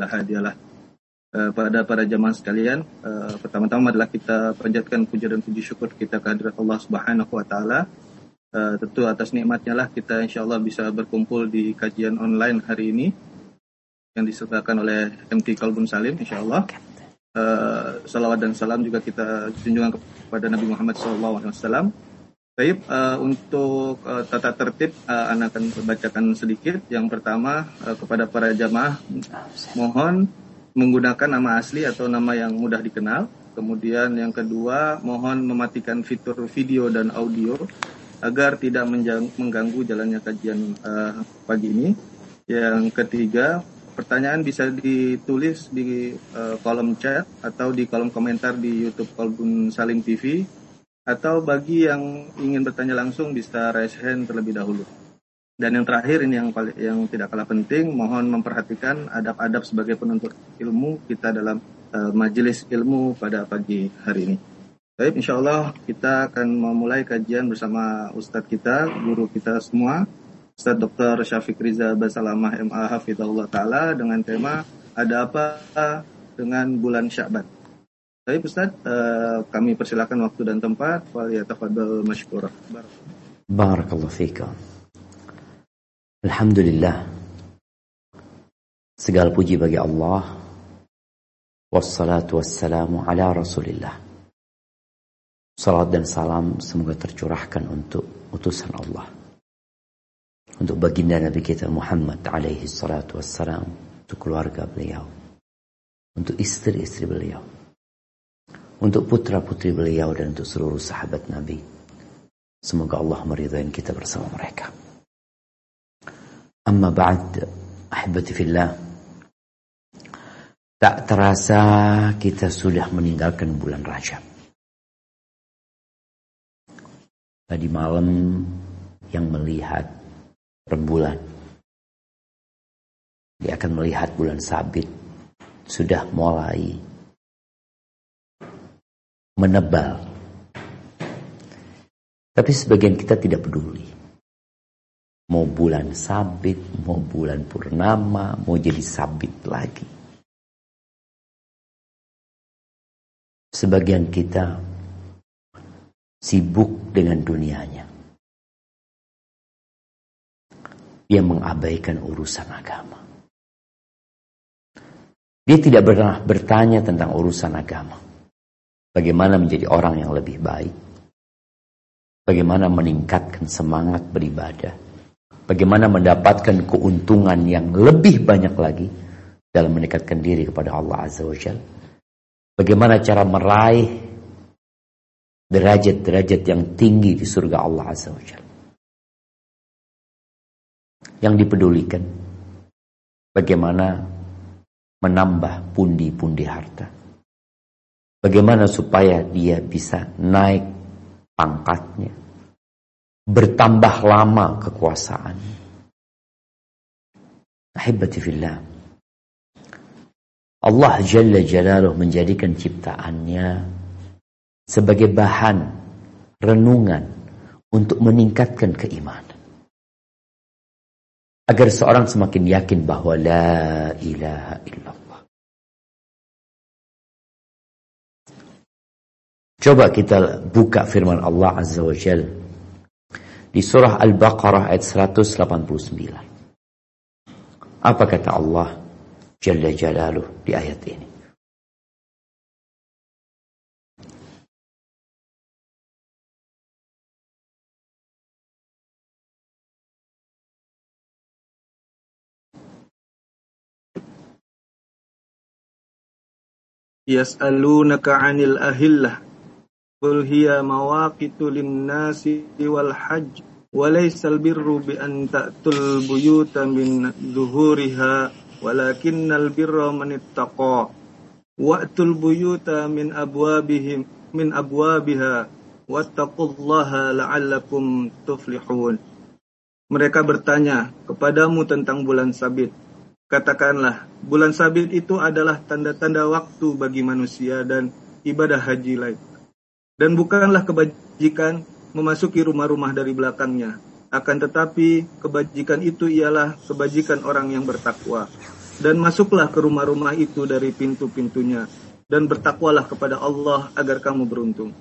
hadiyalah. Uh, pada para jamaah sekalian, uh, pertama-tama adalah kita panjatkan puja dan puji syukur kita kehadirat Allah Subhanahu wa taala. Uh, tentu atas nikmatnya lah kita insya Allah bisa berkumpul di kajian online hari ini yang disertakan oleh MT Kalbun Salim insya Allah. Uh, salawat dan salam juga kita junjungan kepada Nabi Muhammad SAW Baik, uh, untuk uh, tata tertib uh, Anda akan bacakan sedikit. Yang pertama uh, kepada para jamaah mohon menggunakan nama asli atau nama yang mudah dikenal. Kemudian yang kedua mohon mematikan fitur video dan audio agar tidak mengganggu jalannya kajian uh, pagi ini. Yang ketiga pertanyaan bisa ditulis di uh, kolom chat atau di kolom komentar di YouTube Kolbun Salim TV atau bagi yang ingin bertanya langsung bisa raise hand terlebih dahulu. Dan yang terakhir ini yang paling yang tidak kalah penting, mohon memperhatikan adab-adab sebagai penuntut ilmu kita dalam uh, majelis ilmu pada pagi hari ini. Baik, insya Allah kita akan memulai kajian bersama Ustadz kita, guru kita semua, Ustadz Dr. Syafiq Riza Basalamah MA Hafidhullah Ta'ala dengan tema Ada apa dengan bulan Syaban. Baik Ustaz, uh, kami persilakan waktu dan tempat. Wal yatafadhal masykurah. Barakallahu fikum. Alhamdulillah. Segala puji bagi Allah. Wassalatu wassalamu ala Rasulillah. Salat dan salam semoga tercurahkan untuk utusan Allah. Untuk baginda Nabi kita Muhammad alaihi salatu wassalam. Untuk keluarga beliau. Untuk istri-istri beliau untuk putra-putri beliau dan untuk seluruh sahabat Nabi. Semoga Allah meridhai kita bersama mereka. Amma ba'd, ahibati fillah. Tak terasa kita sudah meninggalkan bulan Rajab. Tadi malam yang melihat rembulan. Dia akan melihat bulan sabit sudah mulai menebal. Tapi sebagian kita tidak peduli. Mau bulan sabit, mau bulan purnama, mau jadi sabit lagi. Sebagian kita sibuk dengan dunianya. Dia mengabaikan urusan agama. Dia tidak pernah bertanya tentang urusan agama. Bagaimana menjadi orang yang lebih baik. Bagaimana meningkatkan semangat beribadah. Bagaimana mendapatkan keuntungan yang lebih banyak lagi dalam mendekatkan diri kepada Allah Azza wa Jal. Bagaimana cara meraih derajat-derajat yang tinggi di surga Allah Azza wa Jal. Yang dipedulikan bagaimana menambah pundi-pundi harta Bagaimana supaya dia bisa naik pangkatnya. Bertambah lama kekuasaannya. Ahibati fillah. Allah Jalla Jalaluh menjadikan ciptaannya sebagai bahan renungan untuk meningkatkan keimanan. Agar seorang semakin yakin bahwa la ilaha illallah. Coba kita buka firman Allah Azza wa Jal di surah Al-Baqarah ayat 189. Apa kata Allah Jalla Jalaluh di ayat ini? Yas'alunaka 'anil ahillah Qul hiya mawaqitu linnasi wal hajj walaysal birru bi an ta'tul buyuta min zuhuriha walakinnal birra man ittaqa wa'tul buyuta min abwabihim min abwabiha wattaqullaha la'allakum tuflihun. Mereka bertanya kepadamu tentang bulan sabit Katakanlah, bulan sabit itu adalah tanda-tanda waktu bagi manusia dan ibadah haji lain. Dan bukanlah kebajikan memasuki rumah-rumah dari belakangnya. Akan tetapi kebajikan itu ialah kebajikan orang yang bertakwa. dan masuklah ke rumah-rumah itu dari pintu-pintunya dan bertakwalah kepada Allah agar kamu beruntung.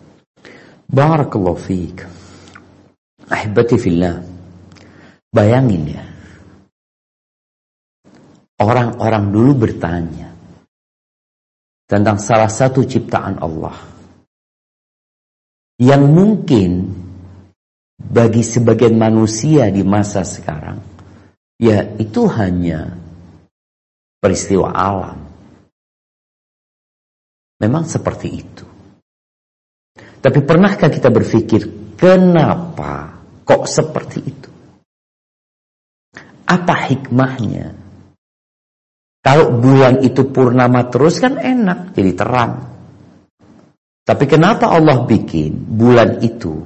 Barakallahu fiik. Ahibati fillah. Bayangin ya. Orang-orang dulu bertanya tentang salah satu ciptaan Allah yang mungkin bagi sebagian manusia di masa sekarang ya itu hanya peristiwa alam. Memang seperti itu. Tapi pernahkah kita berpikir kenapa kok seperti itu? Apa hikmahnya? Kalau bulan itu purnama terus kan enak, jadi terang. Tapi kenapa Allah bikin bulan itu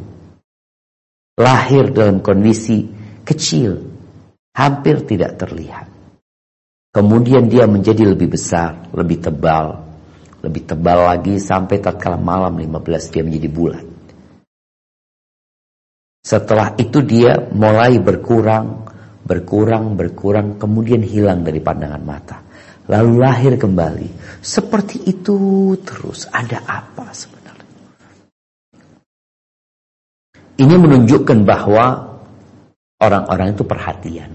lahir dalam kondisi kecil, hampir tidak terlihat? Kemudian dia menjadi lebih besar, lebih tebal, lebih tebal lagi sampai tatkala malam 15 dia menjadi bulan. Setelah itu dia mulai berkurang, berkurang, berkurang, kemudian hilang dari pandangan mata. Lalu lahir kembali. Seperti itu terus. Ada apa sebenarnya? Ini menunjukkan bahwa orang-orang itu perhatian.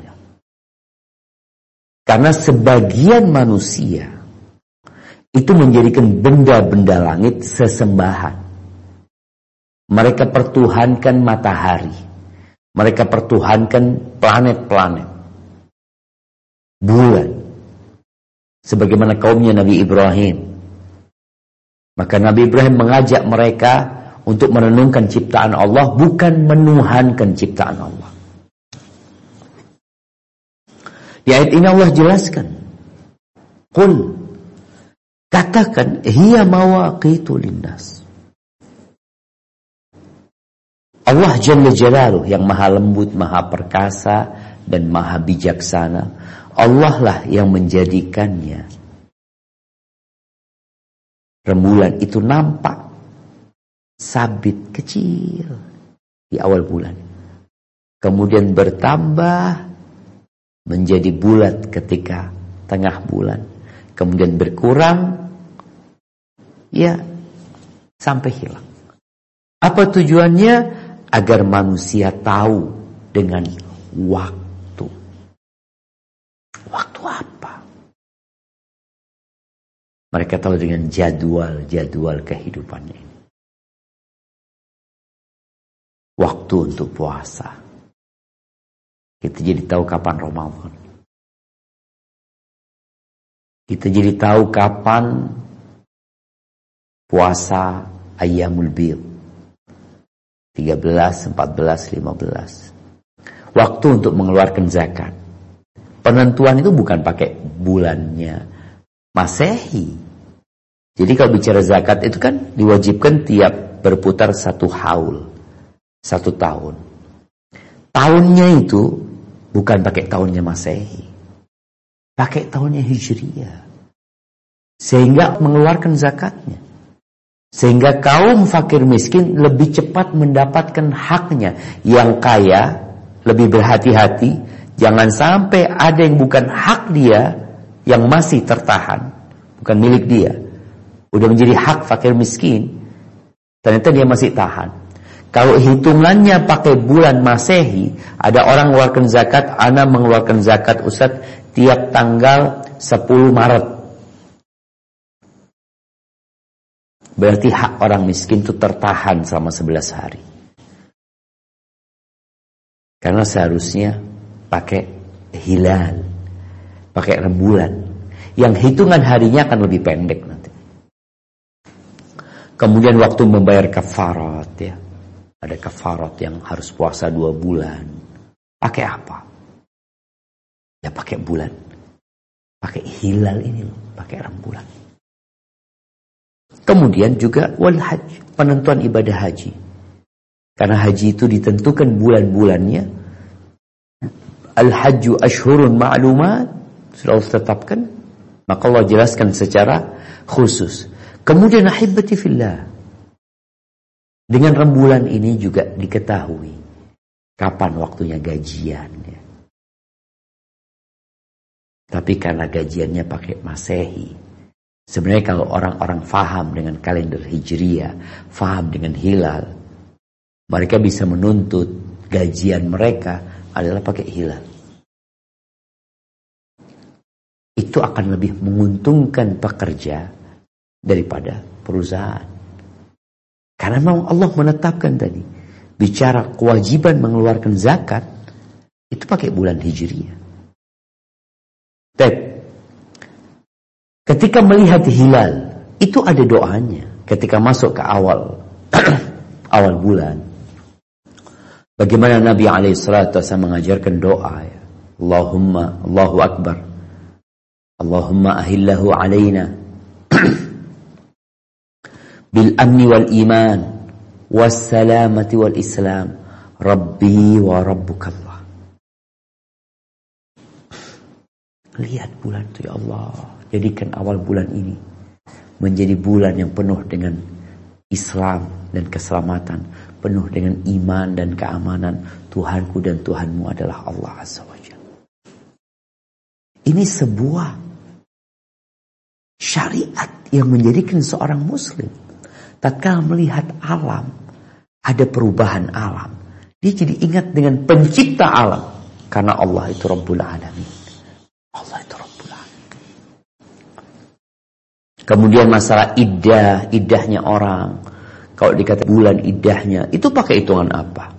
Karena sebagian manusia itu menjadikan benda-benda langit sesembahan. Mereka pertuhankan matahari. Mereka pertuhankan planet-planet. Bulan. Sebagaimana kaumnya Nabi Ibrahim. Maka Nabi Ibrahim mengajak mereka untuk merenungkan ciptaan Allah bukan menuhankan ciptaan Allah. Di ayat ini Allah jelaskan. Qul katakan hiya mawaqitu linnas. Allah Jalla Jalaluh yang maha lembut, maha perkasa dan maha bijaksana. Allah lah yang menjadikannya. Rembulan itu nampak sabit kecil di awal bulan. Kemudian bertambah menjadi bulat ketika tengah bulan, kemudian berkurang, ya sampai hilang. Apa tujuannya? Agar manusia tahu dengan waktu apa? Mereka tahu dengan jadwal-jadwal kehidupannya ini. Waktu untuk puasa kita jadi tahu kapan Ramadan. Kita jadi tahu kapan puasa Ayyamul Bir. 13, 14, 15. Waktu untuk mengeluarkan zakat. Penentuan itu bukan pakai bulannya Masehi. Jadi kalau bicara zakat itu kan diwajibkan tiap berputar satu haul. Satu tahun. Tahunnya itu Bukan pakai tahunnya Masehi. Pakai tahunnya Hijriyah. Sehingga mengeluarkan zakatnya. Sehingga kaum fakir miskin lebih cepat mendapatkan haknya. Yang kaya lebih berhati-hati. Jangan sampai ada yang bukan hak dia yang masih tertahan. Bukan milik dia. Udah menjadi hak fakir miskin. Ternyata dia masih tahan. Kalau hitungannya pakai bulan Masehi, ada orang mengeluarkan zakat, ana mengeluarkan zakat Ustaz tiap tanggal 10 Maret. Berarti hak orang miskin itu tertahan selama 11 hari. Karena seharusnya pakai hilal, pakai rembulan. Yang hitungan harinya akan lebih pendek nanti. Kemudian waktu membayar kafarat ya ada kafarat yang harus puasa dua bulan. Pakai apa? Ya pakai bulan. Pakai hilal ini loh. Pakai rembulan. Kemudian juga wal haji. Penentuan ibadah haji. Karena haji itu ditentukan bulan-bulannya. Al-hajju ashurun ma'lumat. Sudah Allah tetapkan. Maka Allah jelaskan secara khusus. Kemudian ahibati fillah. Dengan rembulan ini juga diketahui kapan waktunya gajian. Ya. Tapi karena gajiannya pakai masehi. Sebenarnya kalau orang-orang faham dengan kalender hijriah, faham dengan hilal, mereka bisa menuntut gajian mereka adalah pakai hilal. Itu akan lebih menguntungkan pekerja daripada perusahaan. Karena memang Allah menetapkan tadi bicara kewajiban mengeluarkan zakat itu pakai bulan Hijriah. Tapi ketika melihat hilal itu ada doanya ketika masuk ke awal awal bulan. Bagaimana Nabi alaihissalatu mengajarkan doa ya. Allahumma Allahu Akbar. Allahumma ahillahu alaina bil amni wal iman was salamati wal islam rabbi lihat bulan itu ya Allah. Jadikan awal bulan ini menjadi bulan yang penuh dengan Islam dan keselamatan penuh dengan iman dan keamanan. Tuhanku dan Tuhanmu adalah Allah Azza wa ini sebuah syariat yang menjadikan seorang muslim tatkala melihat alam, ada perubahan alam. Dia jadi ingat dengan pencipta alam. Karena Allah itu Rabbul Alamin. Allah itu Rabbul Alamin. Kemudian masalah iddah, iddahnya orang. Kalau dikata bulan iddahnya, itu pakai hitungan apa?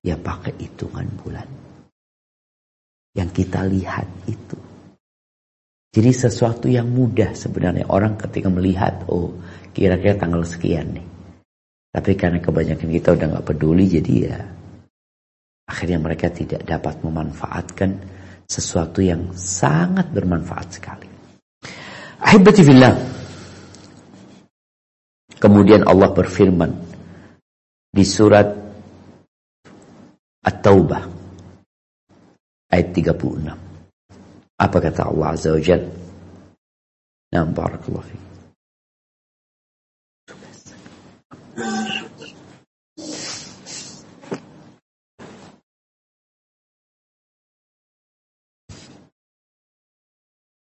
Ya pakai hitungan bulan. Yang kita lihat itu. Jadi sesuatu yang mudah sebenarnya orang ketika melihat oh kira-kira tanggal sekian nih. Tapi karena kebanyakan kita udah nggak peduli jadi ya akhirnya mereka tidak dapat memanfaatkan sesuatu yang sangat bermanfaat sekali. Fillah. Kemudian Allah berfirman di surat At-Taubah ayat 36. Apa kata Allah Azza wa Jal? Nah, barakallahu fiik.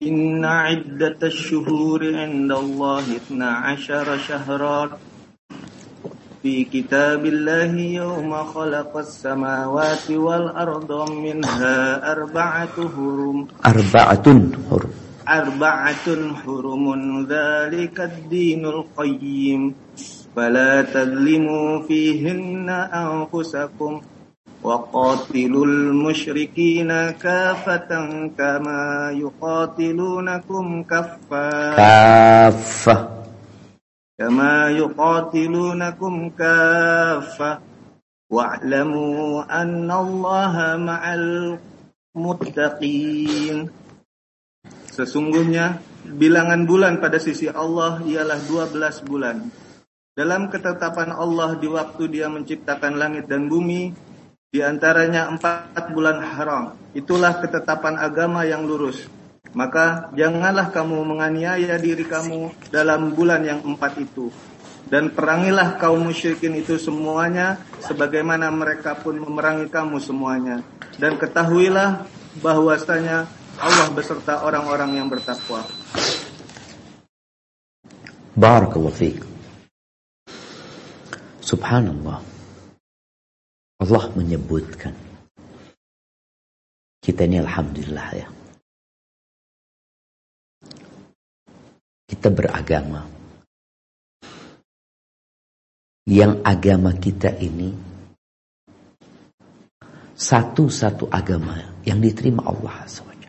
إن عدة الشهور عند الله اثنا عشر شهرا في كتاب الله يوم خلق السماوات والأرض منها أربعة هرم أربعة هرم أربعة حرم. ذلك الدين القيم. فلا تظلموا فيهن أنفسكم. وقاتلوا المشركين كافة كما يقاتلونكم كفا كافة. kama yuqatilunakum kaffa wa'lamu الله ma'al muttaqin Sesungguhnya bilangan bulan pada sisi Allah ialah 12 bulan. Dalam ketetapan Allah di waktu dia menciptakan langit dan bumi, di antaranya empat bulan haram. Itulah ketetapan agama yang lurus. Maka janganlah kamu menganiaya diri kamu dalam bulan yang empat itu. Dan perangilah kaum musyrikin itu semuanya sebagaimana mereka pun memerangi kamu semuanya. Dan ketahuilah bahwasanya Allah beserta orang-orang yang bertakwa. Barakallahu fiik. Subhanallah. Allah menyebutkan kita ini alhamdulillah ya kita beragama. Yang agama kita ini satu-satu agama yang diterima Allah SWT.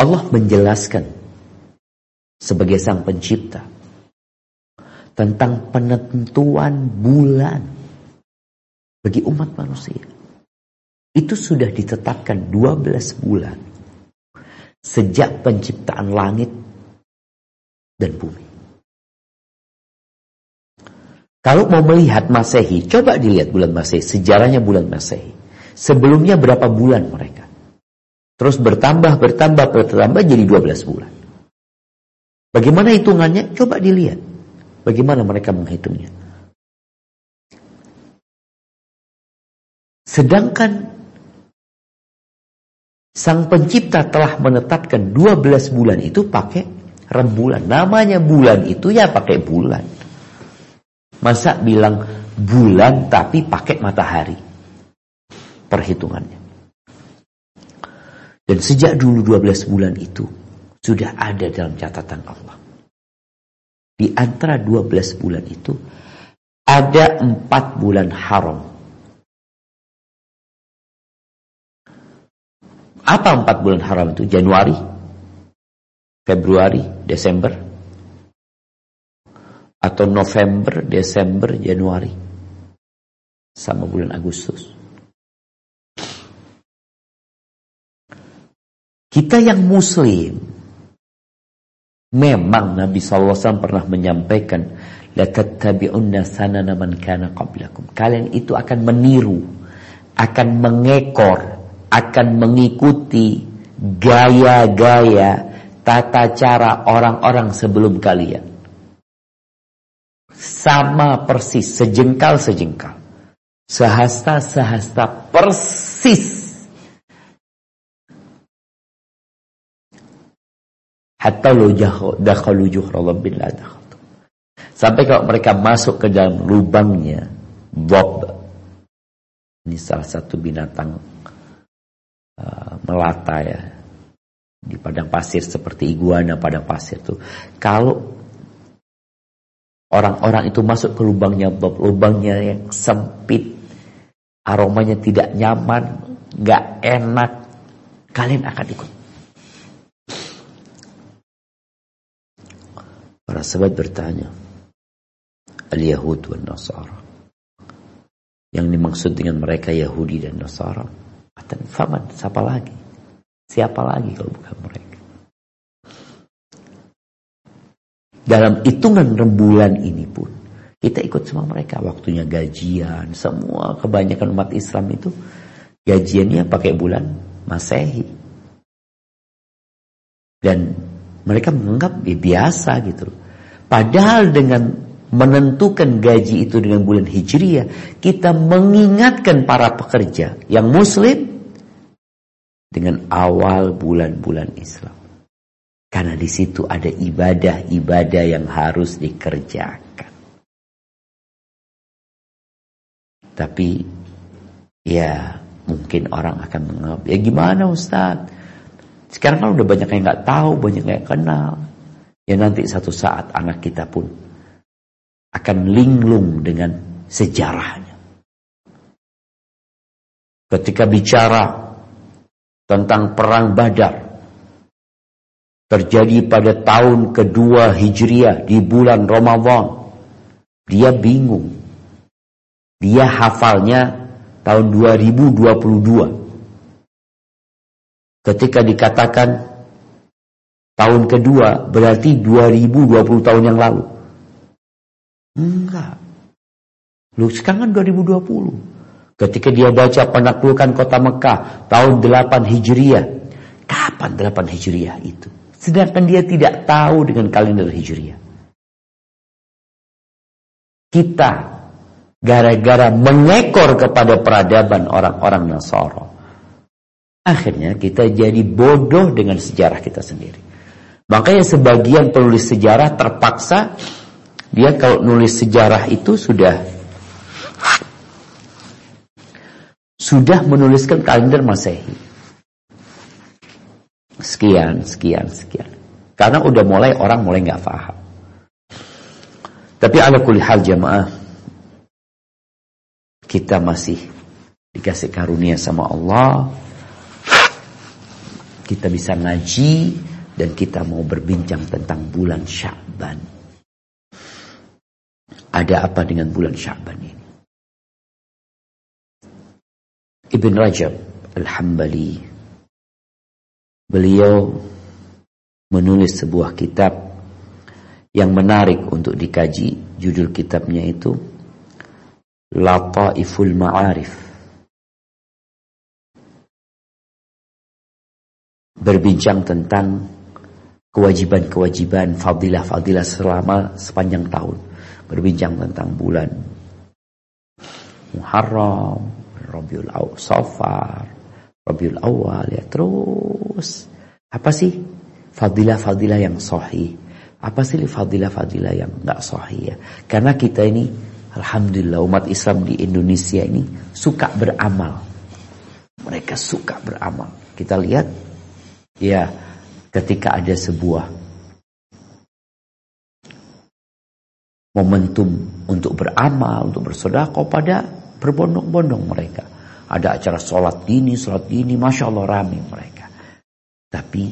Allah menjelaskan sebagai sang pencipta tentang penentuan bulan bagi umat manusia. Itu sudah ditetapkan 12 bulan sejak penciptaan langit dan bumi. Kalau mau melihat Masehi, coba dilihat bulan Masehi, sejarahnya bulan Masehi. Sebelumnya berapa bulan mereka? Terus bertambah, bertambah, bertambah jadi 12 bulan. Bagaimana hitungannya? Coba dilihat. Bagaimana mereka menghitungnya? Sedangkan sang pencipta telah menetapkan 12 bulan itu pakai rembulan. Namanya bulan itu ya pakai bulan. Masa bilang bulan tapi pakai matahari. Perhitungannya. Dan sejak dulu 12 bulan itu sudah ada dalam catatan Allah. Di antara 12 bulan itu ada 4 bulan haram. Apa 4 bulan haram itu? Januari, Februari, Desember, atau November, Desember, Januari, sama bulan Agustus. Kita yang muslim memang Nabi SAW pernah menyampaikan sanana man kana qablakum. Kalian itu akan meniru, akan mengekor, akan mengikuti gaya-gaya tata cara orang-orang sebelum kalian. Sama persis, sejengkal sejengkal. Sehasta sehasta persis Hatta lo dakhalu juhra bin la Sampai kalau mereka masuk ke dalam lubangnya Bob Ini salah satu binatang uh, melata ya Di padang pasir seperti iguana padang pasir tuh Kalau orang-orang itu masuk ke lubangnya Bob Lubangnya yang sempit Aromanya tidak nyaman Gak enak Kalian akan ikut Para sahabat bertanya, Al-Yahud dan Nasara. Yang dimaksud dengan mereka Yahudi dan Nasara. Kata, Faman, siapa lagi? Siapa lagi kalau bukan mereka? Dalam hitungan rembulan ini pun, kita ikut semua mereka. Waktunya gajian, semua kebanyakan umat Islam itu gajiannya pakai bulan Masehi. Dan mereka menganggap ya, biasa gitu. Padahal dengan menentukan gaji itu dengan bulan Hijriah, kita mengingatkan para pekerja yang muslim dengan awal bulan-bulan Islam. Karena di situ ada ibadah-ibadah yang harus dikerjakan. Tapi ya mungkin orang akan menganggap, ya gimana Ustadz? Sekarang kan udah banyak yang nggak tahu, banyak yang kenal. Ya nanti satu saat anak kita pun akan linglung dengan sejarahnya. Ketika bicara tentang perang Badar terjadi pada tahun kedua Hijriah di bulan Ramadan, dia bingung. Dia hafalnya tahun 2022. Ketika dikatakan tahun kedua berarti 2020 tahun yang lalu. Enggak. Lu sekarang kan 2020. Ketika dia baca penaklukan kota Mekah tahun 8 Hijriah. Kapan 8 Hijriah itu? Sedangkan dia tidak tahu dengan kalender Hijriah. Kita gara-gara mengekor kepada peradaban orang-orang Nasara Akhirnya kita jadi bodoh dengan sejarah kita sendiri. Makanya sebagian penulis sejarah terpaksa dia kalau nulis sejarah itu sudah sudah menuliskan kalender Masehi. Sekian, sekian, sekian. Karena udah mulai orang mulai nggak paham. Tapi ala kulli hal jamaah kita masih dikasih karunia sama Allah kita bisa ngaji dan kita mau berbincang tentang bulan Sya'ban. Ada apa dengan bulan Sya'ban ini? Ibn Rajab Al-Hambali beliau menulis sebuah kitab yang menarik untuk dikaji. Judul kitabnya itu Lataiful Ma'arif berbincang tentang kewajiban-kewajiban fadilah-fadilah selama sepanjang tahun. Berbincang tentang bulan Muharram, Rabiul Awal, Safar, Rabiul Awal ya terus. Apa sih fadilah-fadilah yang sahih? Apa sih fadilah-fadilah yang enggak sahih ya? Karena kita ini alhamdulillah umat Islam di Indonesia ini suka beramal. Mereka suka beramal. Kita lihat ya ketika ada sebuah momentum untuk beramal, untuk bersedekah pada berbondong-bondong mereka. Ada acara sholat dini, sholat dini, masya Allah rame mereka. Tapi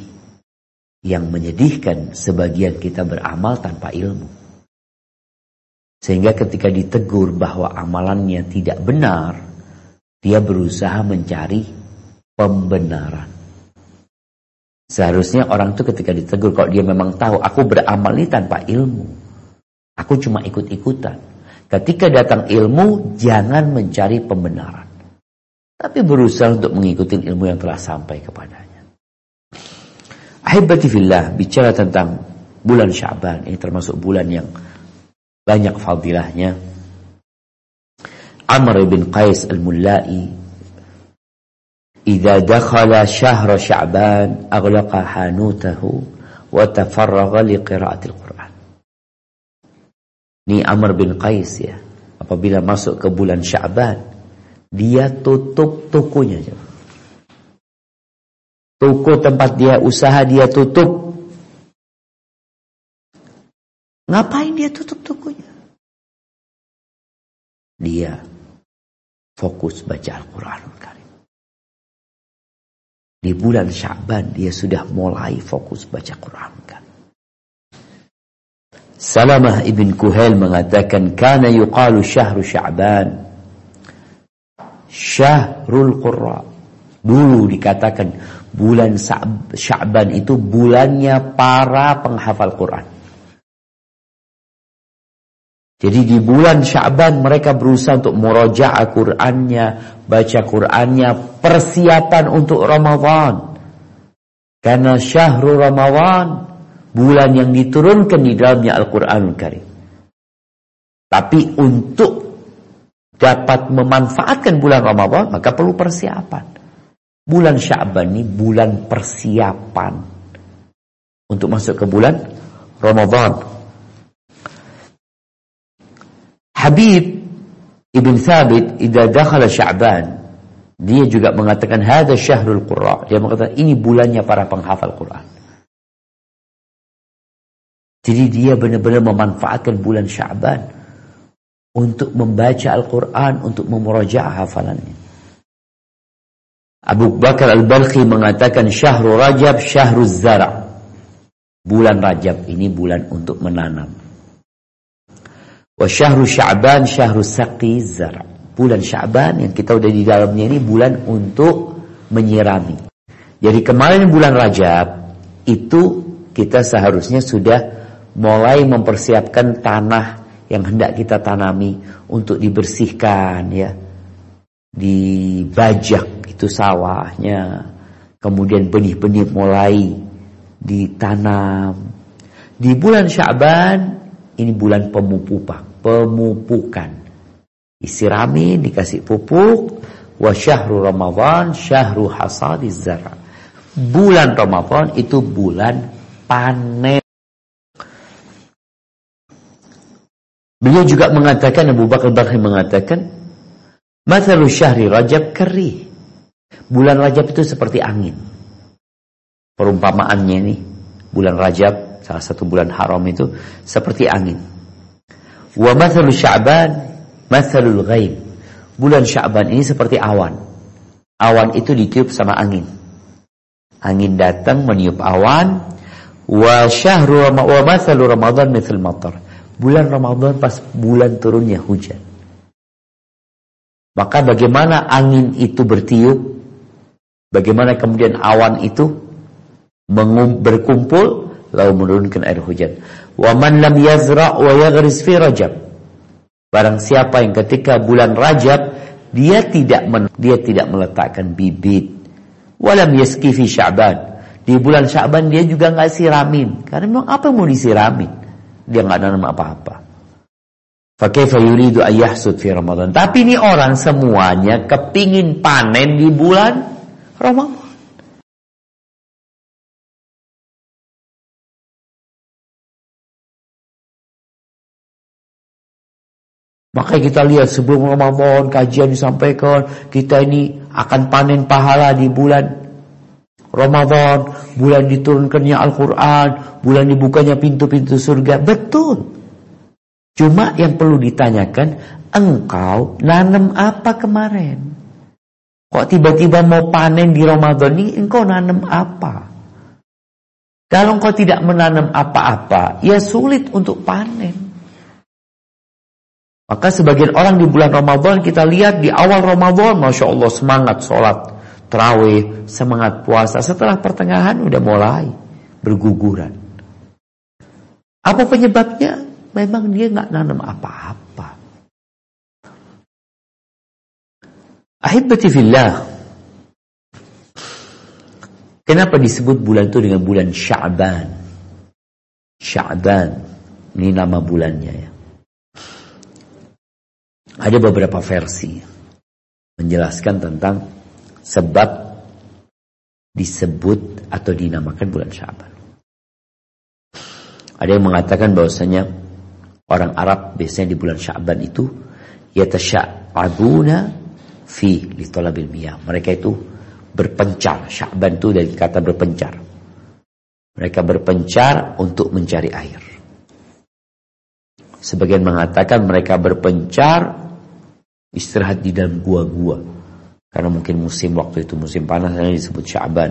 yang menyedihkan sebagian kita beramal tanpa ilmu. Sehingga ketika ditegur bahwa amalannya tidak benar, dia berusaha mencari pembenaran. Seharusnya orang itu ketika ditegur, kalau dia memang tahu, aku beramal ini tanpa ilmu. Aku cuma ikut-ikutan. Ketika datang ilmu, jangan mencari pembenaran. Tapi berusaha untuk mengikuti ilmu yang telah sampai kepadanya. Ahibati fillah, bicara tentang bulan Syaban. Ini termasuk bulan yang banyak fadilahnya. Amr bin Qais al-Mullai. Iza dakhala syahra Syaban, aglaqa hanutahu, wa tafarraga liqiraatil Qur'an ini Amr bin Qais ya. Apabila masuk ke bulan Sya'ban, dia tutup tokonya. Toko tempat dia usaha dia tutup. Ngapain dia tutup tokonya? Dia fokus baca Al-Quran Karim. Di bulan Sya'ban dia sudah mulai fokus baca Quran Karim. Salamah ibn Kuhail mengatakan kana yuqalu syahru sya'ban. Syahrul qurra. Dulu dikatakan bulan Sya'ban itu bulannya para penghafal Quran. Jadi di bulan Sya'ban mereka berusaha untuk murojaah Qur'annya, baca Qur'annya, persiapan untuk Ramadan. Karena syahrul Ramadan bulan yang diturunkan di dalamnya Al-Quranul Karim. Tapi untuk dapat memanfaatkan bulan Ramadan maka perlu persiapan. Bulan Syaban ini bulan persiapan untuk masuk ke bulan Ramadan. Habib Ibn Thabit idza dakhala Sya'ban dia juga mengatakan hadza syahrul qurra. Dia mengatakan ini bulannya para penghafal Quran. Jadi dia benar-benar memanfaatkan bulan Syaban untuk membaca Al-Quran, untuk memurajaah hafalannya. Abu Bakar Al-Balkhi mengatakan syahru Rajab syahru zara. Bulan Rajab ini bulan untuk menanam. Wa syahru Sya'ban syahru saqi zara. Bulan Sya'ban yang kita udah di dalamnya ini bulan untuk menyirami. Jadi kemarin bulan Rajab itu kita seharusnya sudah mulai mempersiapkan tanah yang hendak kita tanami untuk dibersihkan ya. Dibajak itu sawahnya. Kemudian benih-benih mulai ditanam. Di bulan Syaban ini bulan pemupukan. Pemupukan disirami dikasih pupuk wa syahru Ramadan syahru hasadiz zara bulan Ramadan itu bulan panen Beliau juga mengatakan Abu Bakar Bakri mengatakan Mathalu syahri Rajab keri. Bulan Rajab itu seperti angin. Perumpamaannya ini bulan Rajab salah satu bulan haram itu seperti angin. Wa mathalu Sya'ban mathalul ghaib. Bulan Sya'ban ini seperti awan. Awan itu ditiup sama angin. Angin datang meniup awan. Wa syahru wa mathalu Ramadan mithil matar bulan Ramadan pas bulan turunnya hujan. Maka bagaimana angin itu bertiup? Bagaimana kemudian awan itu berkumpul lalu menurunkan air hujan. Wa man lam yazra' wa yaghris fi Rajab. Barang siapa yang ketika bulan Rajab dia tidak men, dia tidak meletakkan bibit. Walam yaski fi Sya'ban. Di bulan Sya'ban dia juga nggak siramin. Karena memang apa yang mau disiramin? Dia nggak nanam apa-apa. Fakaifa yuridu ayyahsud fi Ramadan. Tapi ini orang semuanya kepingin panen di bulan Ramadan. Maka kita lihat sebelum Ramadan kajian disampaikan kita ini akan panen pahala di bulan Ramadan, bulan diturunkannya Al-Quran, bulan dibukanya pintu-pintu surga. Betul. Cuma yang perlu ditanyakan, engkau nanam apa kemarin? Kok tiba-tiba mau panen di Ramadan ini, engkau nanam apa? Kalau engkau tidak menanam apa-apa, ya sulit untuk panen. Maka sebagian orang di bulan Ramadan kita lihat di awal Ramadan, Masya Allah semangat sholat, terawih, semangat puasa. Setelah pertengahan udah mulai berguguran. Apa penyebabnya? Memang dia nggak nanam apa-apa. Ahibati fillah. Kenapa disebut bulan itu dengan bulan Sya'ban? Sya'ban. Ini nama bulannya ya. Ada beberapa versi menjelaskan tentang sebab disebut atau dinamakan bulan Sya'ban. Ada yang mengatakan bahwasanya Orang Arab biasanya di bulan Sya'ban itu yatasya'abuna fi li talabil miyah. Mereka itu berpencar. Sya'ban itu dari kata berpencar. Mereka berpencar untuk mencari air. Sebagian mengatakan mereka berpencar istirahat di dalam gua-gua. Karena mungkin musim waktu itu musim panas disebut Sya'ban.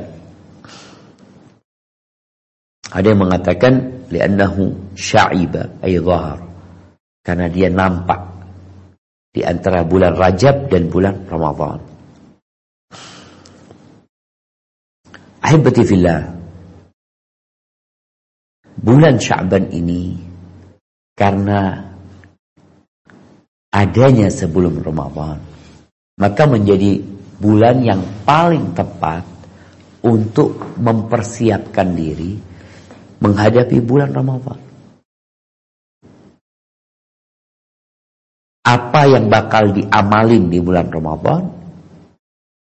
Ada yang mengatakan li'annahu sya'iba ay dhahar karena dia nampak di antara bulan Rajab dan bulan Ramadhan. Ahibati fillah. Bulan Sya'ban ini karena adanya sebelum Ramadhan, maka menjadi bulan yang paling tepat untuk mempersiapkan diri menghadapi bulan Ramadhan. apa yang bakal diamalin di bulan Ramadan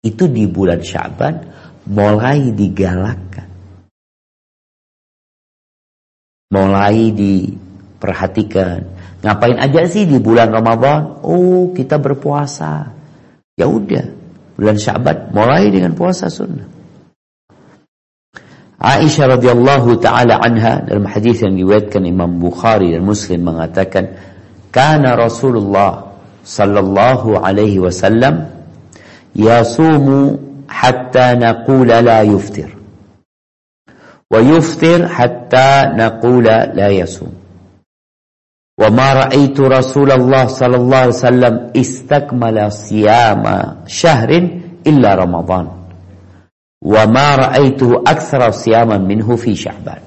itu di bulan Syaban mulai digalakkan. Mulai diperhatikan. Ngapain aja sih di bulan Ramadan? Oh, kita berpuasa. Ya udah, bulan Syaban mulai dengan puasa sunnah. Aisyah radhiyallahu taala anha dalam hadis yang diriwayatkan Imam Bukhari dan Muslim mengatakan kana Rasulullah sallallahu alaihi wasallam yasumu hatta naqula la yuftir wa yuftir hatta naqula la yasum Wa ma ra'aitu Rasulullah sallallahu alaihi wasallam istakmala siyama syahrin illa Ramadan. Wa ma ra'aitu aktsara siyaman minhu fi Sya'ban.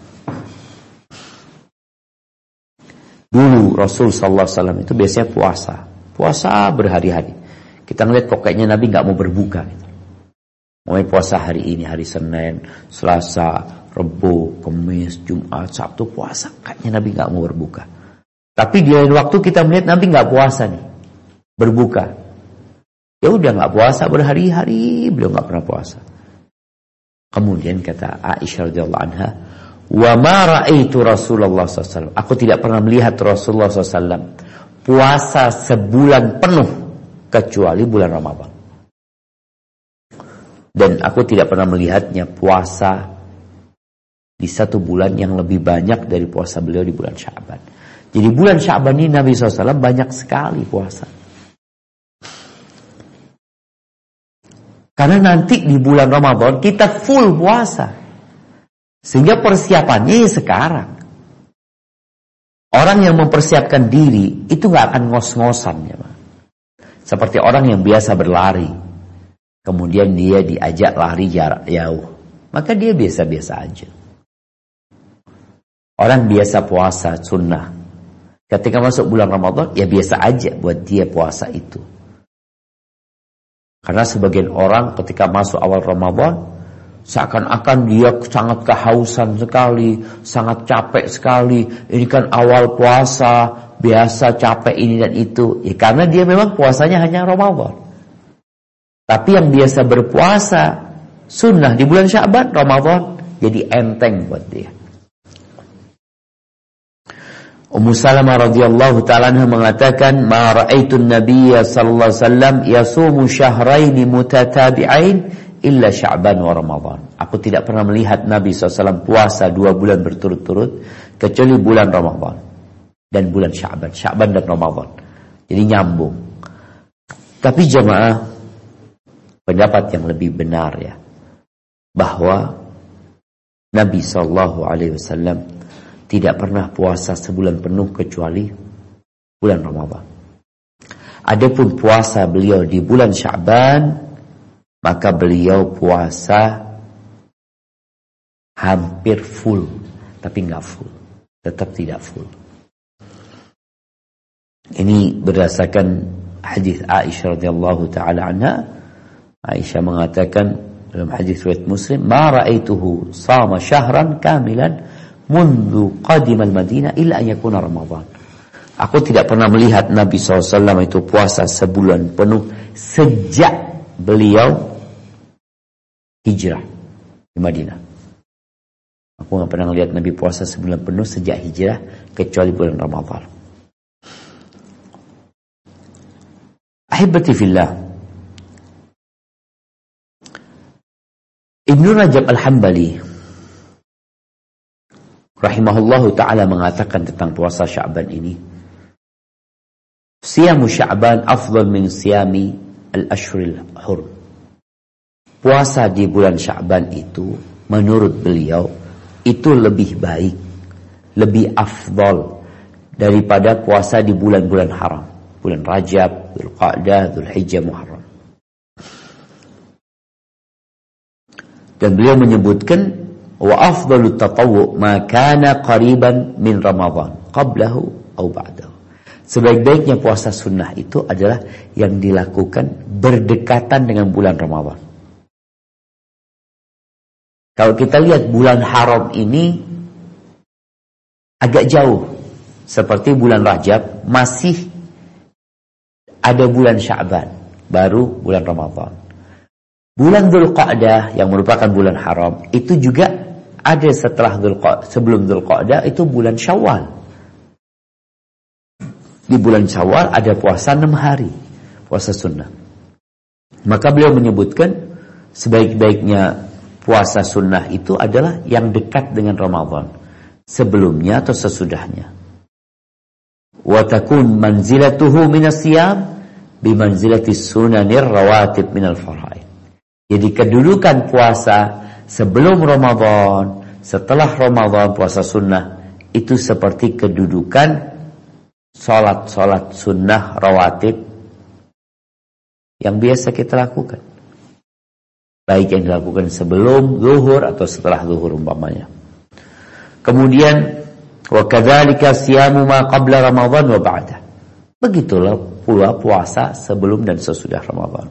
Dulu Rasul sallallahu alaihi wasallam itu biasanya puasa. Puasa berhari-hari. Kita ngeliat kok kayaknya Nabi nggak mau berbuka gitu. Mau puasa hari ini, hari Senin, Selasa, Rebo, Kamis, Jumat, Sabtu puasa. Kayaknya Nabi nggak mau berbuka. Tapi di lain waktu kita melihat Nabi nggak puasa nih, berbuka. Ya udah nggak puasa berhari-hari, beliau nggak pernah puasa. Kemudian kata Aisyah radhiyallahu anha, Wa ma ra'aitu Rasulullah SAW. Aku tidak pernah melihat Rasulullah SAW puasa sebulan penuh kecuali bulan Ramadan. Dan aku tidak pernah melihatnya puasa di satu bulan yang lebih banyak dari puasa beliau di bulan Syaban. Jadi bulan Syaban ini Nabi SAW banyak sekali puasa. Karena nanti di bulan Ramadan kita full puasa. Sehingga persiapannya ya sekarang. Orang yang mempersiapkan diri itu nggak akan ngos-ngosan ya. Seperti orang yang biasa berlari. Kemudian dia diajak lari jarak jauh. Maka dia biasa-biasa aja. Orang biasa puasa sunnah. Ketika masuk bulan Ramadan ya biasa aja buat dia puasa itu. Karena sebagian orang ketika masuk awal Ramadan Seakan-akan dia sangat kehausan sekali, sangat capek sekali. Ini kan awal puasa, biasa capek ini dan itu. Ya karena dia memang puasanya hanya Ramadan. Tapi yang biasa berpuasa sunnah di bulan Syaban, Ramadan jadi enteng buat dia. Ummu Salamah radhiyallahu taala mengatakan, "Ma ra'aitu an-nabiyya sallallahu alaihi wasallam yasumu syahrain mutatabi'ain illa Sya'ban wa Ramadan." Aku tidak pernah melihat Nabi SAW puasa dua bulan berturut-turut kecuali bulan Ramadan dan bulan Sya'ban, Sya'ban dan Ramadan. Jadi nyambung. Tapi jemaah pendapat yang lebih benar ya bahwa Nabi Shallallahu Alaihi Wasallam tidak pernah puasa sebulan penuh kecuali bulan Ramadan. Adapun puasa beliau di bulan Syaban, maka beliau puasa hampir full, tapi nggak full, tetap tidak full. Ini berdasarkan hadis Aisyah radhiyallahu taala anha. Aisyah mengatakan dalam hadis riwayat Muslim, "Ma ra'aituhu sama syahran kamilan mundu qadimal Madinah illa yakuna Ramadan. Aku tidak pernah melihat Nabi SAW itu puasa sebulan penuh sejak beliau hijrah di Madinah. Aku nggak pernah melihat Nabi puasa sebulan penuh sejak hijrah kecuali bulan Ramadan. Ahibati fillah. Ibnu Rajab Al-Hambali rahimahullahu taala mengatakan tentang puasa Sya'ban ini. Siyamu Sya'ban afdal min siyami al-ashhuril hur. Puasa di bulan Sya'ban itu menurut beliau itu lebih baik, lebih afdal daripada puasa di bulan-bulan haram. Bulan Rajab, Dzulqa'dah, Dzulhijjah, Muharram. Dan beliau menyebutkan wa afdalut tatawwu ma kana qariban min Ramadan qablahu au ba'dahu. Sebaik-baiknya puasa sunnah itu adalah yang dilakukan berdekatan dengan bulan Ramadan. Kalau kita lihat bulan haram ini agak jauh. Seperti bulan Rajab masih ada bulan Sya'ban, baru bulan Ramadan. Bulan Dzulqa'dah yang merupakan bulan haram itu juga ada setelah Dzulqa'dah, sebelum Dzulqa'dah itu bulan Syawal. Di bulan Syawal ada puasa enam hari, puasa sunnah. Maka beliau menyebutkan sebaik-baiknya puasa sunnah itu adalah yang dekat dengan Ramadan, sebelumnya atau sesudahnya. Wa takun manzilatuhu minas siyam bimanzilati sunanir rawatib minal faraid. Jadi kedudukan puasa sebelum Ramadan, setelah Ramadan puasa sunnah itu seperti kedudukan sholat-sholat sunnah rawatib yang biasa kita lakukan. Baik yang dilakukan sebelum zuhur atau setelah zuhur umpamanya. Kemudian wa kadzalika siyamu ma qabla Ramadan. Begitulah pula puasa sebelum dan sesudah Ramadan.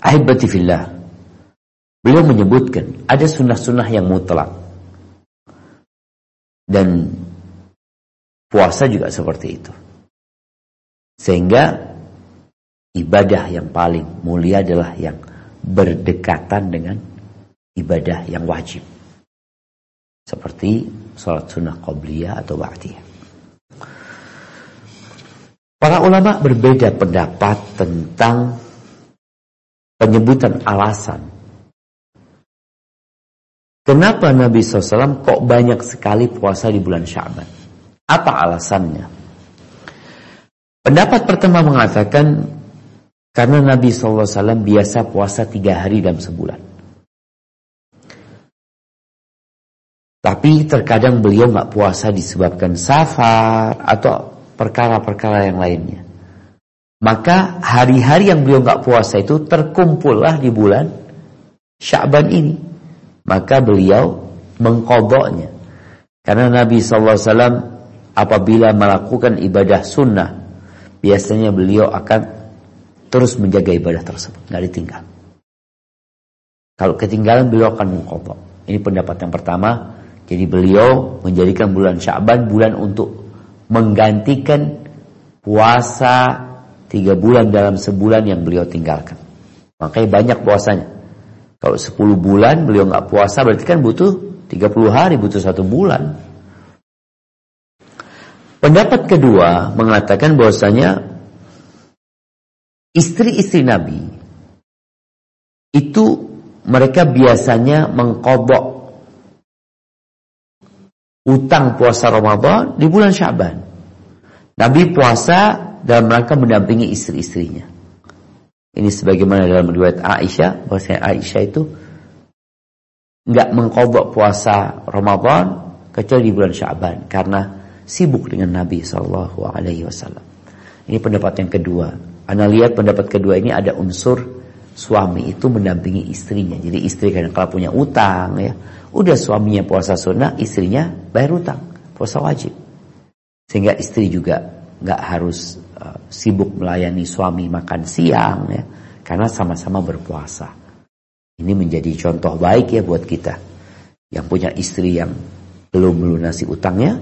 Ahibati fillah. Beliau menyebutkan ada sunnah-sunnah yang mutlak. Dan puasa juga seperti itu. Sehingga ibadah yang paling mulia adalah yang berdekatan dengan ibadah yang wajib. Seperti sholat sunnah qabliyah atau ba'diyah. Para ulama berbeda pendapat tentang penyebutan alasan Kenapa Nabi SAW kok banyak sekali puasa di bulan Syaban? Apa alasannya? Pendapat pertama mengatakan karena Nabi SAW biasa puasa tiga hari dalam sebulan. Tapi terkadang beliau nggak puasa disebabkan safar atau perkara-perkara yang lainnya. Maka hari-hari yang beliau nggak puasa itu terkumpullah di bulan Syaban ini maka beliau mengkodoknya. Karena Nabi SAW apabila melakukan ibadah sunnah, biasanya beliau akan terus menjaga ibadah tersebut, nggak ditinggal. Kalau ketinggalan beliau akan mengkodok. Ini pendapat yang pertama, Jadi beliau menjadikan bulan Syaban bulan untuk menggantikan puasa tiga bulan dalam sebulan yang beliau tinggalkan. Makanya banyak puasanya. Kalau 10 bulan beliau nggak puasa berarti kan butuh 30 hari, butuh satu bulan. Pendapat kedua mengatakan bahwasanya istri-istri Nabi itu mereka biasanya mengkobok utang puasa Ramadan di bulan Syaban. Nabi puasa dalam rangka mendampingi istri-istrinya. Ini sebagaimana dalam riwayat Aisyah, bahwasanya Aisyah itu nggak mengkobok puasa Ramadan kecuali di bulan Syaban karena sibuk dengan Nabi Shallallahu Alaihi Wasallam. Ini pendapat yang kedua. Anda lihat pendapat kedua ini ada unsur suami itu mendampingi istrinya. Jadi istri kadang kala punya utang ya, udah suaminya puasa sunnah, istrinya bayar utang, puasa wajib. Sehingga istri juga nggak harus uh, sibuk melayani suami makan siang ya, karena sama-sama berpuasa. Ini menjadi contoh baik ya buat kita yang punya istri yang belum melunasi utangnya,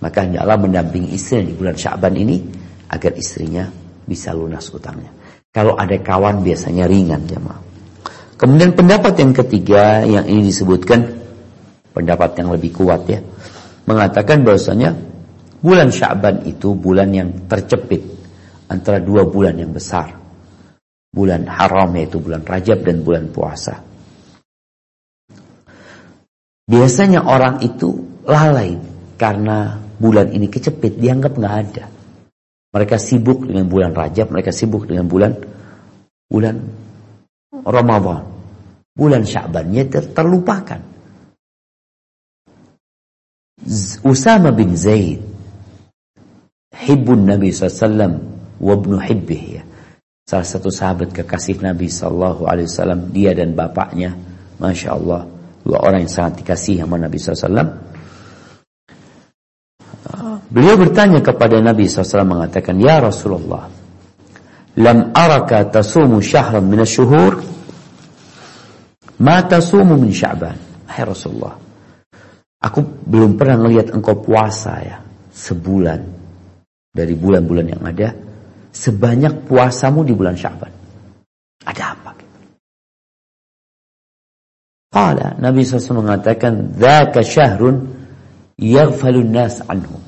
maka hendaklah mendampingi istri di bulan Syaban ini agar istrinya bisa lunas utangnya. Kalau ada kawan biasanya ringan jemaah. Kemudian pendapat yang ketiga yang ini disebutkan pendapat yang lebih kuat ya, mengatakan bahwasanya bulan Syaban itu bulan yang tercepit antara dua bulan yang besar bulan haram yaitu bulan Rajab dan bulan puasa. Biasanya orang itu lalai karena bulan ini kecepit, dianggap nggak ada. Mereka sibuk dengan bulan Rajab, mereka sibuk dengan bulan bulan Ramadan. Bulan Sya'bannya ter terlupakan. Usama bin Zaid hibbun Nabi SAW wa ibnu hibbih ya. Salah satu sahabat kekasih Nabi Sallallahu Alaihi Wasallam dia dan bapaknya masya Allah dua orang yang sangat dikasih sama Nabi SAW beliau bertanya kepada Nabi SAW mengatakan ya Rasulullah lam araka tasumu syahran min syuhur ma tasumu min sya'ban? Hai Rasulullah aku belum pernah melihat engkau puasa ya sebulan dari bulan-bulan yang ada sebanyak puasamu di bulan Syaban. Ada apa? Qala Nabi SAW mengatakan Zaka syahrun Yaghfalun nas anhu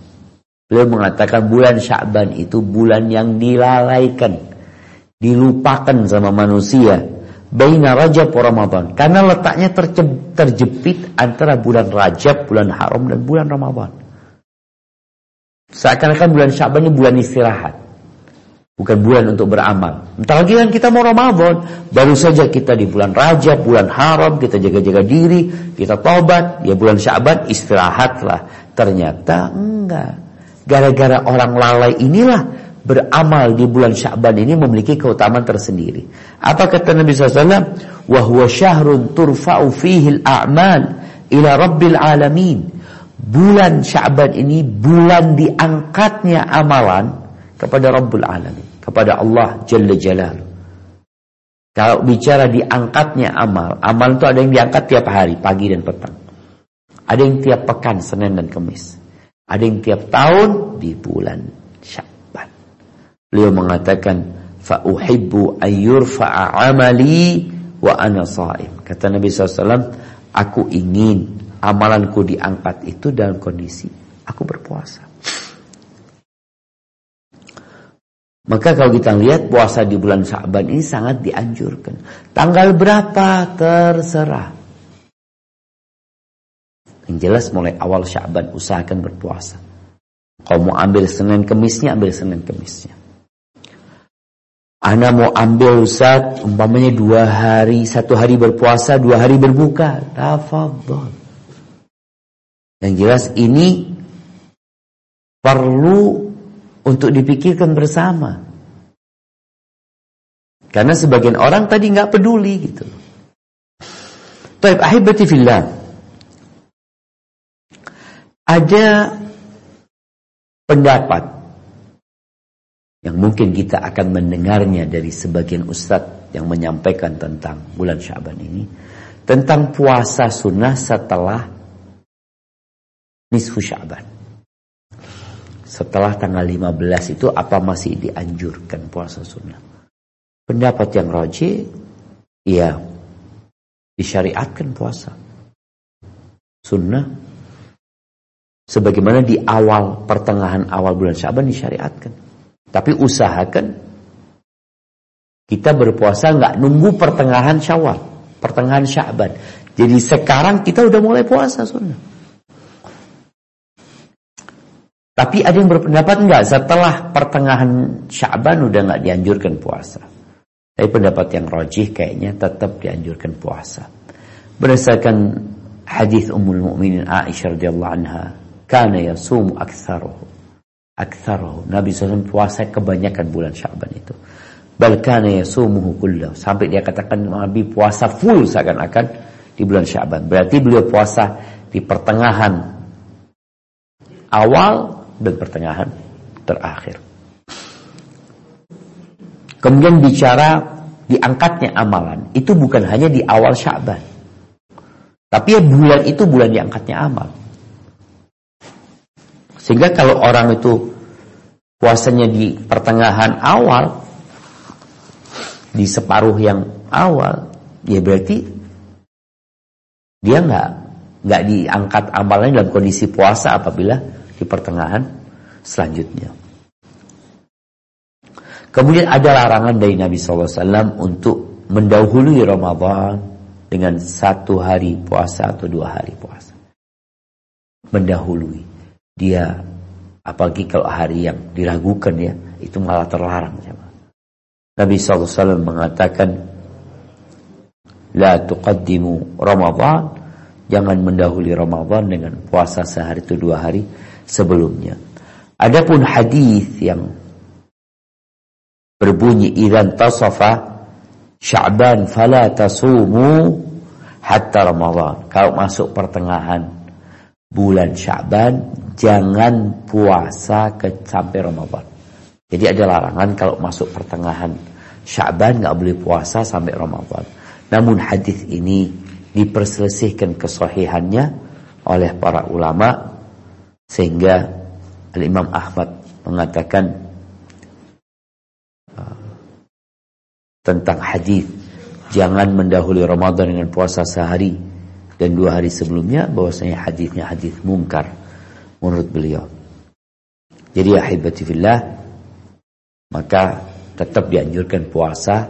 Beliau mengatakan bulan Syaban itu bulan yang dilalaikan Dilupakan sama manusia Baina Rajab wa Ramadan Karena letaknya terjepit antara bulan Rajab, bulan Haram dan bulan Ramadan Seakan-akan bulan Syaban ini bulan istirahat Bukan bulan untuk beramal. Entah lagi kan kita mau Ramadan. Baru saja kita di bulan Rajab, bulan haram, kita jaga-jaga diri, kita tobat. Ya bulan Syaban istirahatlah. Ternyata enggak. Gara-gara orang lalai inilah beramal di bulan Syaban ini memiliki keutamaan tersendiri. Apa kata Nabi SAW? Wahwa syahrun turfa'u fihil a'mal ila rabbil alamin. Bulan Syaban ini bulan diangkatnya amalan kepada Rabbul Alamin kepada Allah Jalla Jalal. Kalau bicara diangkatnya amal, amal itu ada yang diangkat tiap hari, pagi dan petang. Ada yang tiap pekan, Senin dan Kamis. Ada yang tiap tahun di bulan Syaban. Beliau mengatakan, "Fa'uhibbu ayyurfa'a amali wa ana saim." Kata Nabi SAW, aku ingin amalanku diangkat itu dalam kondisi aku berpuasa. Maka kalau kita lihat puasa di bulan Syaban ini sangat dianjurkan. Tanggal berapa terserah. Yang jelas mulai awal Syaban usahakan berpuasa. Kalau mau ambil Senin Kemisnya, ambil Senin Kemisnya. Anda mau ambil Ustaz, umpamanya dua hari, satu hari berpuasa, dua hari berbuka. Tafadhol. Yang jelas ini perlu untuk dipikirkan bersama. Karena sebagian orang tadi nggak peduli gitu. Taib ahibati fillah. Ada pendapat yang mungkin kita akan mendengarnya dari sebagian ustadz yang menyampaikan tentang bulan Syaban ini tentang puasa sunnah setelah nisfu Sya'ban. Setelah tanggal 15 itu apa masih dianjurkan puasa sunnah? Pendapat yang roji, ya disyariatkan puasa. Sunnah sebagaimana di awal pertengahan awal bulan Syaban disyariatkan. Tapi usahakan kita berpuasa nggak nunggu pertengahan Syawal, pertengahan Syaban. Jadi sekarang kita udah mulai puasa sunnah. Tapi ada yang berpendapat enggak setelah pertengahan Syaban udah nggak dianjurkan puasa. Tapi pendapat yang rojih kayaknya tetap dianjurkan puasa. Berdasarkan hadis Ummul Mukminin Aisyah radhiyallahu anha, kana yasumu aktsaruhu. Aktsaruhu. Nabi SAW puasa kebanyakan bulan Syaban itu. Bal kana yasumuhu kullahu. Sampai dia katakan Nabi puasa full seakan-akan di bulan Syaban. Berarti beliau puasa di pertengahan awal dan pertengahan terakhir. Kemudian bicara diangkatnya amalan, itu bukan hanya di awal Syaban. Tapi ya bulan itu bulan diangkatnya amal. Sehingga kalau orang itu puasanya di pertengahan awal, di separuh yang awal, ya berarti dia nggak nggak diangkat amalnya dalam kondisi puasa apabila di pertengahan selanjutnya. Kemudian ada larangan dari Nabi SAW untuk mendahului Ramadan dengan satu hari puasa atau dua hari puasa. Mendahului dia apalagi kalau hari yang diragukan ya itu malah terlarang Nabi SAW mengatakan la tuqaddimu Ramadan jangan mendahului Ramadan dengan puasa sehari atau dua hari sebelumnya adapun hadis yang berbunyi idan tasafa Sya'ban fala tasumu hatta Ramadan kalau masuk pertengahan bulan Syaban jangan puasa ke sampai Ramadan. Jadi ada larangan kalau masuk pertengahan Syaban nggak boleh puasa sampai Ramadan. Namun hadis ini diperselisihkan kesahihannya oleh para ulama sehingga Al Imam Ahmad mengatakan uh, tentang hadis jangan mendahului Ramadan dengan puasa sehari dan dua hari sebelumnya bahwasanya hadisnya hadis mungkar menurut beliau. Jadi ya fillah maka tetap dianjurkan puasa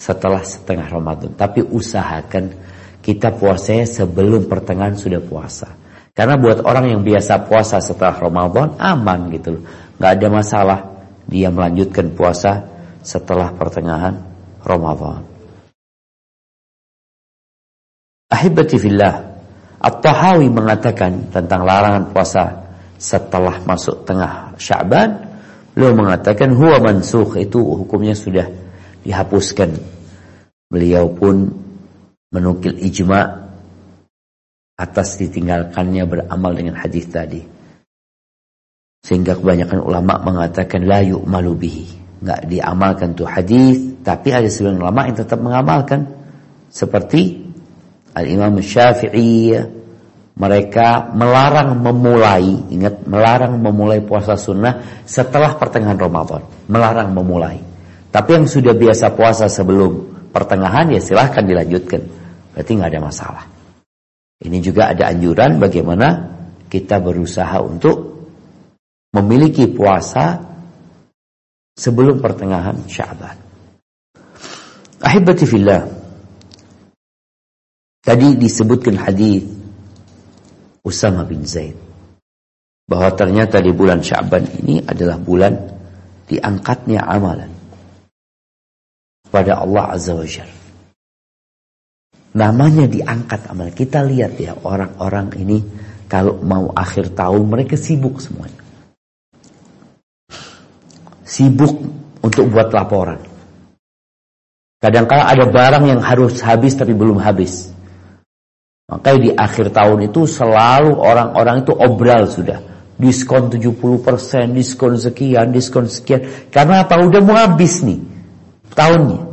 setelah setengah Ramadan. Tapi usahakan kita puasanya sebelum pertengahan sudah puasa. Karena buat orang yang biasa puasa setelah Ramadan aman gitu loh. Gak ada masalah dia melanjutkan puasa setelah pertengahan Ramadan. Ahibati fillah. At-Tahawi mengatakan tentang larangan puasa setelah masuk tengah Sya'ban. Beliau mengatakan huwa mansukh itu hukumnya sudah dihapuskan. Beliau pun menukil ijma atas ditinggalkannya beramal dengan hadis tadi. Sehingga kebanyakan ulama mengatakan la yu'malu bihi. Enggak diamalkan tuh hadis, tapi ada sebagian ulama yang tetap mengamalkan. Seperti Al-Imam Syafi'i mereka melarang memulai, ingat melarang memulai puasa sunnah setelah pertengahan Ramadan, melarang memulai. Tapi yang sudah biasa puasa sebelum pertengahan ya silahkan dilanjutkan, berarti nggak ada masalah. Ini juga ada anjuran bagaimana kita berusaha untuk memiliki puasa sebelum pertengahan Syaban. Ahibati fillah, Tadi disebutkan hadis Usama bin Zaid bahwa ternyata di bulan Syaban ini adalah bulan diangkatnya amalan pada Allah Azza wa Jalla. Namanya diangkat amalan. Kita lihat ya orang-orang ini kalau mau akhir tahun mereka sibuk semuanya. Sibuk untuk buat laporan. Kadang-kala ada barang yang harus habis tapi belum habis. Makanya di akhir tahun itu selalu orang-orang itu obral sudah. Diskon 70%, diskon sekian, diskon sekian. Karena apa? Udah mau habis nih tahunnya.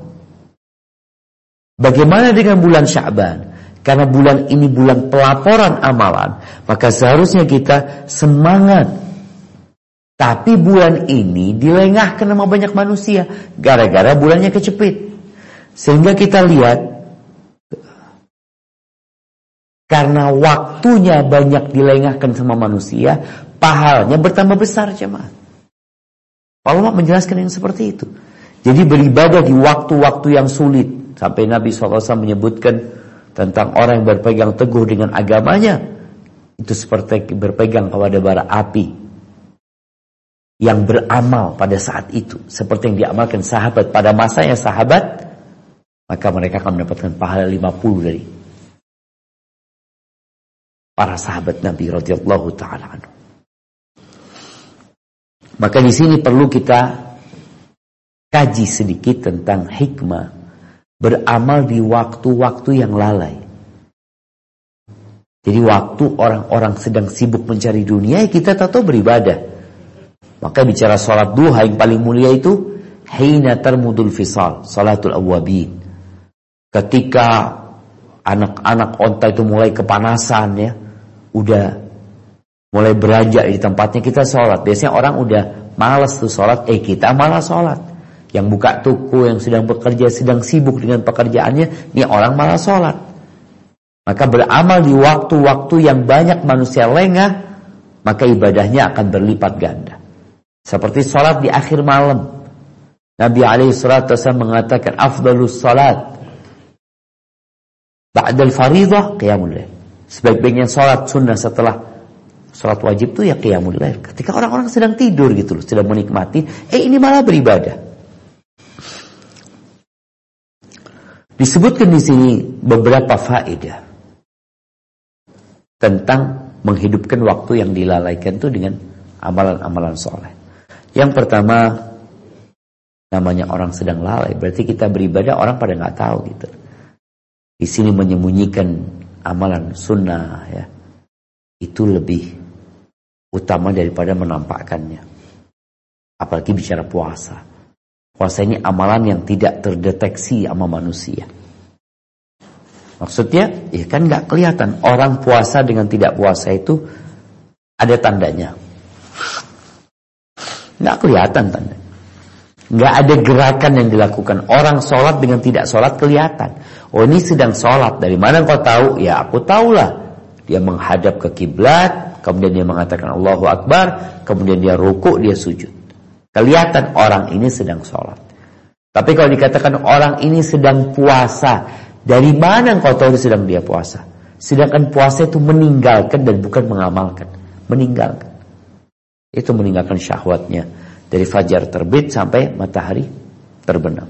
Bagaimana dengan bulan Syaban? Karena bulan ini bulan pelaporan amalan, maka seharusnya kita semangat. Tapi bulan ini dilengahkan sama banyak manusia gara-gara bulannya kecepit. Sehingga kita lihat karena waktunya banyak dilengahkan sama manusia, pahalanya bertambah besar jemaah. Allah menjelaskan yang seperti itu. Jadi beribadah di waktu-waktu yang sulit. Sampai Nabi SAW menyebutkan tentang orang yang berpegang teguh dengan agamanya. Itu seperti berpegang kepada bara api yang beramal pada saat itu. Seperti yang diamalkan sahabat pada masanya sahabat maka mereka akan mendapatkan pahala 50 dari para sahabat Nabi radhiyallahu taala Maka di sini perlu kita kaji sedikit tentang hikmah beramal di waktu-waktu yang lalai. Jadi waktu orang-orang sedang sibuk mencari dunia, kita tahu beribadah. Maka bicara sholat duha yang paling mulia itu Hina termudul fisal, salatul awabin. Ketika anak-anak onta itu mulai kepanasan ya, udah mulai beranjak di tempatnya kita sholat. Biasanya orang udah malas tuh sholat, eh kita malah sholat. Yang buka toko, yang sedang bekerja, sedang sibuk dengan pekerjaannya, ini orang malah sholat. Maka beramal di waktu-waktu yang banyak manusia lengah, maka ibadahnya akan berlipat ganda. Seperti sholat di akhir malam. Nabi alaihi salatu mengatakan afdalus salat ba'dal faridah qiyamul lail. Sebaik-baiknya sholat sunnah setelah sholat wajib itu ya qiyamul lail. Ketika orang-orang sedang tidur gitu loh, sedang menikmati, eh ini malah beribadah. Disebutkan di sini beberapa faedah tentang menghidupkan waktu yang dilalaikan itu dengan amalan-amalan soleh. Yang pertama namanya orang sedang lalai, berarti kita beribadah orang pada nggak tahu gitu. Di sini menyembunyikan amalan sunnah ya, itu lebih utama daripada menampakkannya. Apalagi bicara puasa. Puasa ini amalan yang tidak terdeteksi sama manusia. Maksudnya, ya kan nggak kelihatan orang puasa dengan tidak puasa itu ada tandanya. Nggak kelihatan tanda. Nggak ada gerakan yang dilakukan. Orang sholat dengan tidak sholat kelihatan. Oh ini sedang sholat. Dari mana kau tahu? Ya aku tahulah. Dia menghadap ke kiblat, kemudian dia mengatakan Allahu Akbar, kemudian dia ruku, dia sujud. Kelihatan orang ini sedang sholat. Tapi kalau dikatakan orang ini sedang puasa, dari mana engkau tahu dia sedang dia puasa? Sedangkan puasa itu meninggalkan dan bukan mengamalkan. Meninggalkan. Itu meninggalkan syahwatnya. Dari fajar terbit sampai matahari terbenam.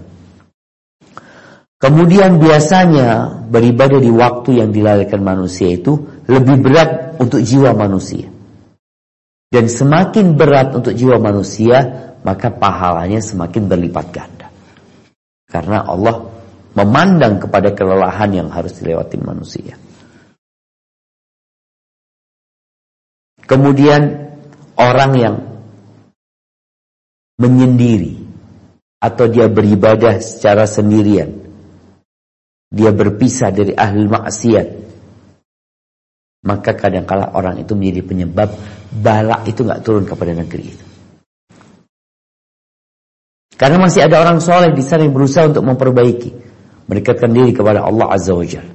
Kemudian biasanya beribadah di waktu yang dilalaikan manusia itu lebih berat untuk jiwa manusia. Dan semakin berat untuk jiwa manusia, maka pahalanya semakin berlipat ganda. Karena Allah memandang kepada kelelahan yang harus dilewati manusia. Kemudian orang yang menyendiri atau dia beribadah secara sendirian, dia berpisah dari ahli maksiat, maka kadangkala orang itu menjadi penyebab balak itu nggak turun kepada negeri itu. Karena masih ada orang soleh di sana yang berusaha untuk memperbaiki, mendekatkan diri kepada Allah Azza wa Jalla.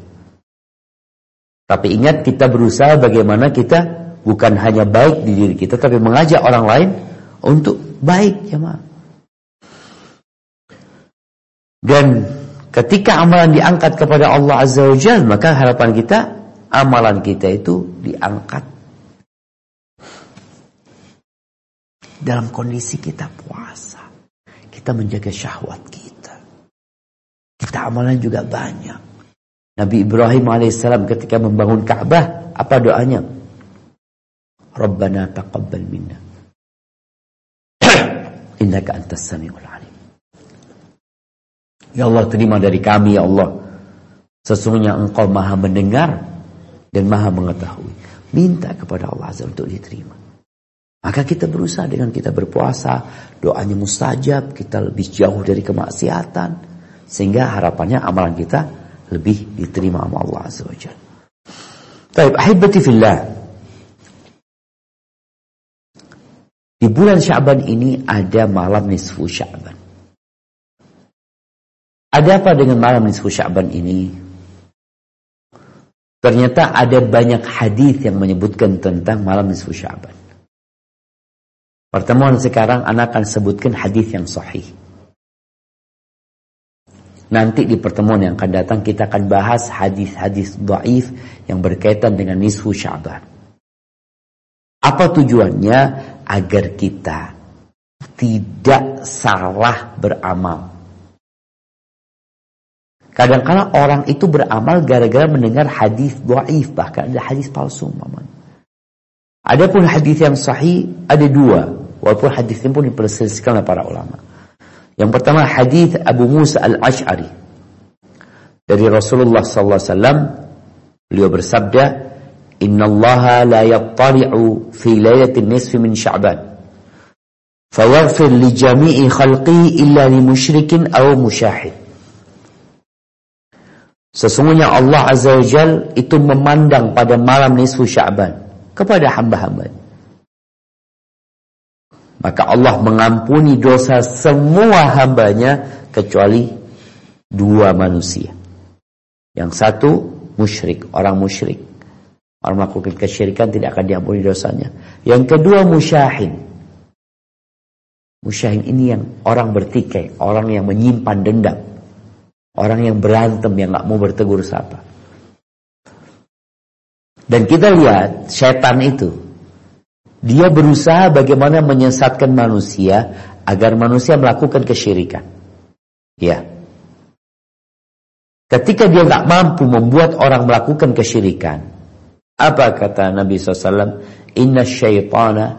Tapi ingat kita berusaha bagaimana kita bukan hanya baik di diri kita, tapi mengajak orang lain untuk baik ya ma. Dan ketika amalan diangkat kepada Allah Azza wa Jalla, maka harapan kita amalan kita itu diangkat dalam kondisi kita puasa kita menjaga syahwat kita. Kita amalan juga banyak. Nabi Ibrahim alaihissalam ketika membangun Ka'bah, apa doanya? Rabbana taqabbal minna. Innaka antas samiul alim. Ya Allah terima dari kami ya Allah. Sesungguhnya engkau maha mendengar dan maha mengetahui. Minta kepada Allah Azza untuk diterima. Maka kita berusaha dengan kita berpuasa, doanya mustajab, kita lebih jauh dari kemaksiatan. Sehingga harapannya amalan kita lebih diterima sama Allah Azza wa Jalla. Baik, ahibati fillah. Di bulan Syaban ini ada malam nisfu Syaban. Ada apa dengan malam nisfu Syaban ini? Ternyata ada banyak hadis yang menyebutkan tentang malam nisfu Syaban. Pertemuan sekarang anak akan sebutkan hadis yang sahih. Nanti di pertemuan yang akan datang kita akan bahas hadis-hadis dhaif yang berkaitan dengan nisfu Syaban. Apa tujuannya? Agar kita tidak salah beramal. Kadang-kadang orang itu beramal gara-gara mendengar hadis dhaif, bahkan ada hadis palsu, maman. Adapun hadis yang sahih ada dua, walaupun hadis ini pun diperselisihkan oleh para ulama. Yang pertama hadis Abu Musa al-Ash'ari dari Rasulullah sallallahu alaihi wasallam beliau bersabda Inna Allah la yattali'u fi laylatin nisfi min Sya'ban. Fayaghfir li jami'i khalqihi illa li musyrikin aw musyahid. Sesungguhnya Allah Azza wa Jal itu memandang pada malam nisfu Sya'ban kepada hamba-hamba. Maka Allah mengampuni dosa semua hambanya kecuali dua manusia. Yang satu musyrik, orang musyrik. Orang melakukan kesyirikan tidak akan diampuni dosanya. Yang kedua musyahin. Musyahin ini yang orang bertikai, orang yang menyimpan dendam. Orang yang berantem, yang nggak mau bertegur sapa. Dan kita lihat setan itu. Dia berusaha bagaimana menyesatkan manusia agar manusia melakukan kesyirikan. Ya. Ketika dia nggak mampu membuat orang melakukan kesyirikan, apa kata Nabi SAW? Inna syaitana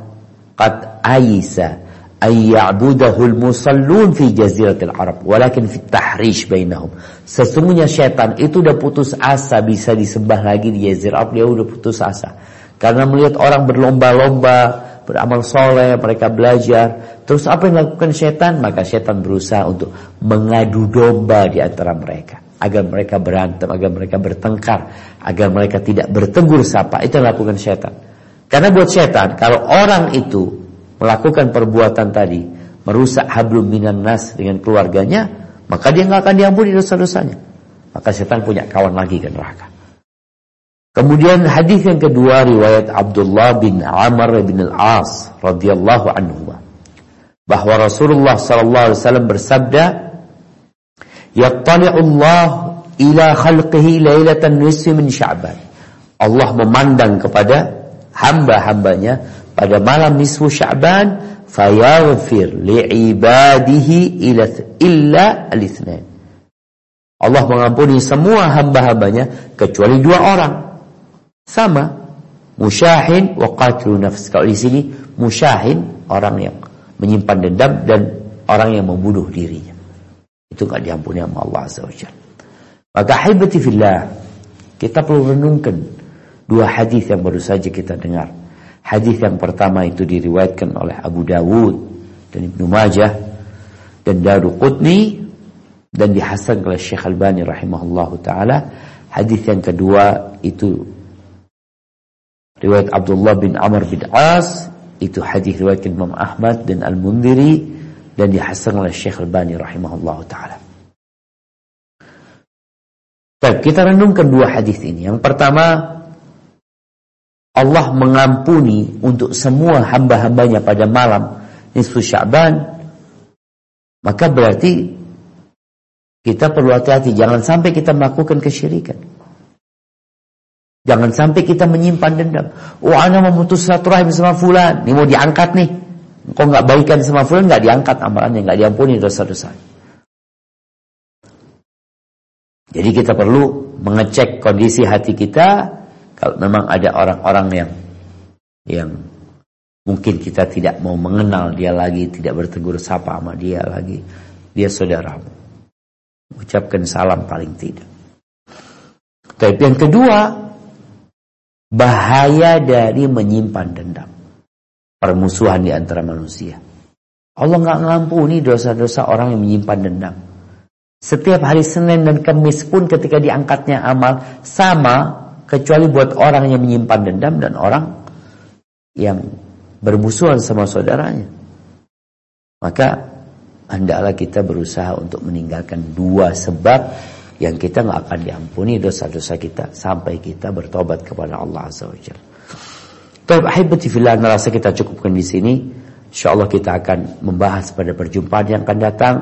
qad aisa ay ya'budahul musallun fi jaziratil Arab walakin fi tahrish bainahum. Sesungguhnya syaitan itu udah putus asa bisa disembah lagi di jazirah Arab dia udah putus asa. Karena melihat orang berlomba-lomba beramal soleh, mereka belajar. Terus apa yang dilakukan syaitan? Maka syaitan berusaha untuk mengadu domba di antara mereka agar mereka berantem, agar mereka bertengkar, agar mereka tidak bertegur sapa. Itu yang lakukan setan. Karena buat setan, kalau orang itu melakukan perbuatan tadi, merusak hablum minan nas dengan keluarganya, maka dia nggak akan diampuni dosa-dosanya. Maka setan punya kawan lagi ke neraka. Kemudian hadis yang kedua riwayat Abdullah bin Amr bin Al-As radhiyallahu anhu bahwa Rasulullah sallallahu alaihi wasallam bersabda Allah ila khalqihi lailatan nisfi min Sya'ban. Allah memandang kepada hamba-hambanya pada malam nisfu Sya'ban fayaghfir li'ibadihi ila illa al-itsnain. Allah mengampuni semua hamba-hambanya kecuali dua orang. Sama. Musyahin wa qatilu nafs. Kalau di sini musyahin orang yang menyimpan dendam dan orang yang membunuh dirinya. Itu nggak diampuni sama Allah Azza wa Maka haibati fillah, kita perlu renungkan dua hadis yang baru saja kita dengar. Hadis yang pertama itu diriwayatkan oleh Abu Dawud dan Ibnu Majah dan Daru Qutni dan dihasan oleh Syekh Albani rahimahullahu taala. Hadis yang kedua itu riwayat Abdullah bin Amr bin As itu hadis riwayat Imam Ahmad dan Al-Mundiri dan dihasan oleh Syekh Al-Bani rahimahullah taala. Baik, kita renungkan dua hadis ini. Yang pertama, Allah mengampuni untuk semua hamba-hambanya pada malam nisfu Sya'ban. Maka berarti kita perlu hati-hati jangan sampai kita melakukan kesyirikan. Jangan sampai kita menyimpan dendam. Oh, ana memutus silaturahim sama fulan, ini mau diangkat nih. Kau nggak baikan sama fulan nggak diangkat amalannya, nggak diampuni dosa-dosa. Jadi kita perlu mengecek kondisi hati kita kalau memang ada orang-orang yang yang mungkin kita tidak mau mengenal dia lagi, tidak bertegur sapa sama dia lagi, dia saudaramu. Ucapkan salam paling tidak. Tapi yang kedua, bahaya dari menyimpan dendam permusuhan di antara manusia. Allah nggak ngampuni dosa-dosa orang yang menyimpan dendam. Setiap hari Senin dan Kamis pun ketika diangkatnya amal sama kecuali buat orang yang menyimpan dendam dan orang yang bermusuhan sama saudaranya. Maka hendaklah kita berusaha untuk meninggalkan dua sebab yang kita nggak akan diampuni dosa-dosa kita sampai kita bertobat kepada Allah Azza wa Jalla. Fillah merasa kita cukupkan di sini. Insyaallah kita akan membahas pada perjumpaan yang akan datang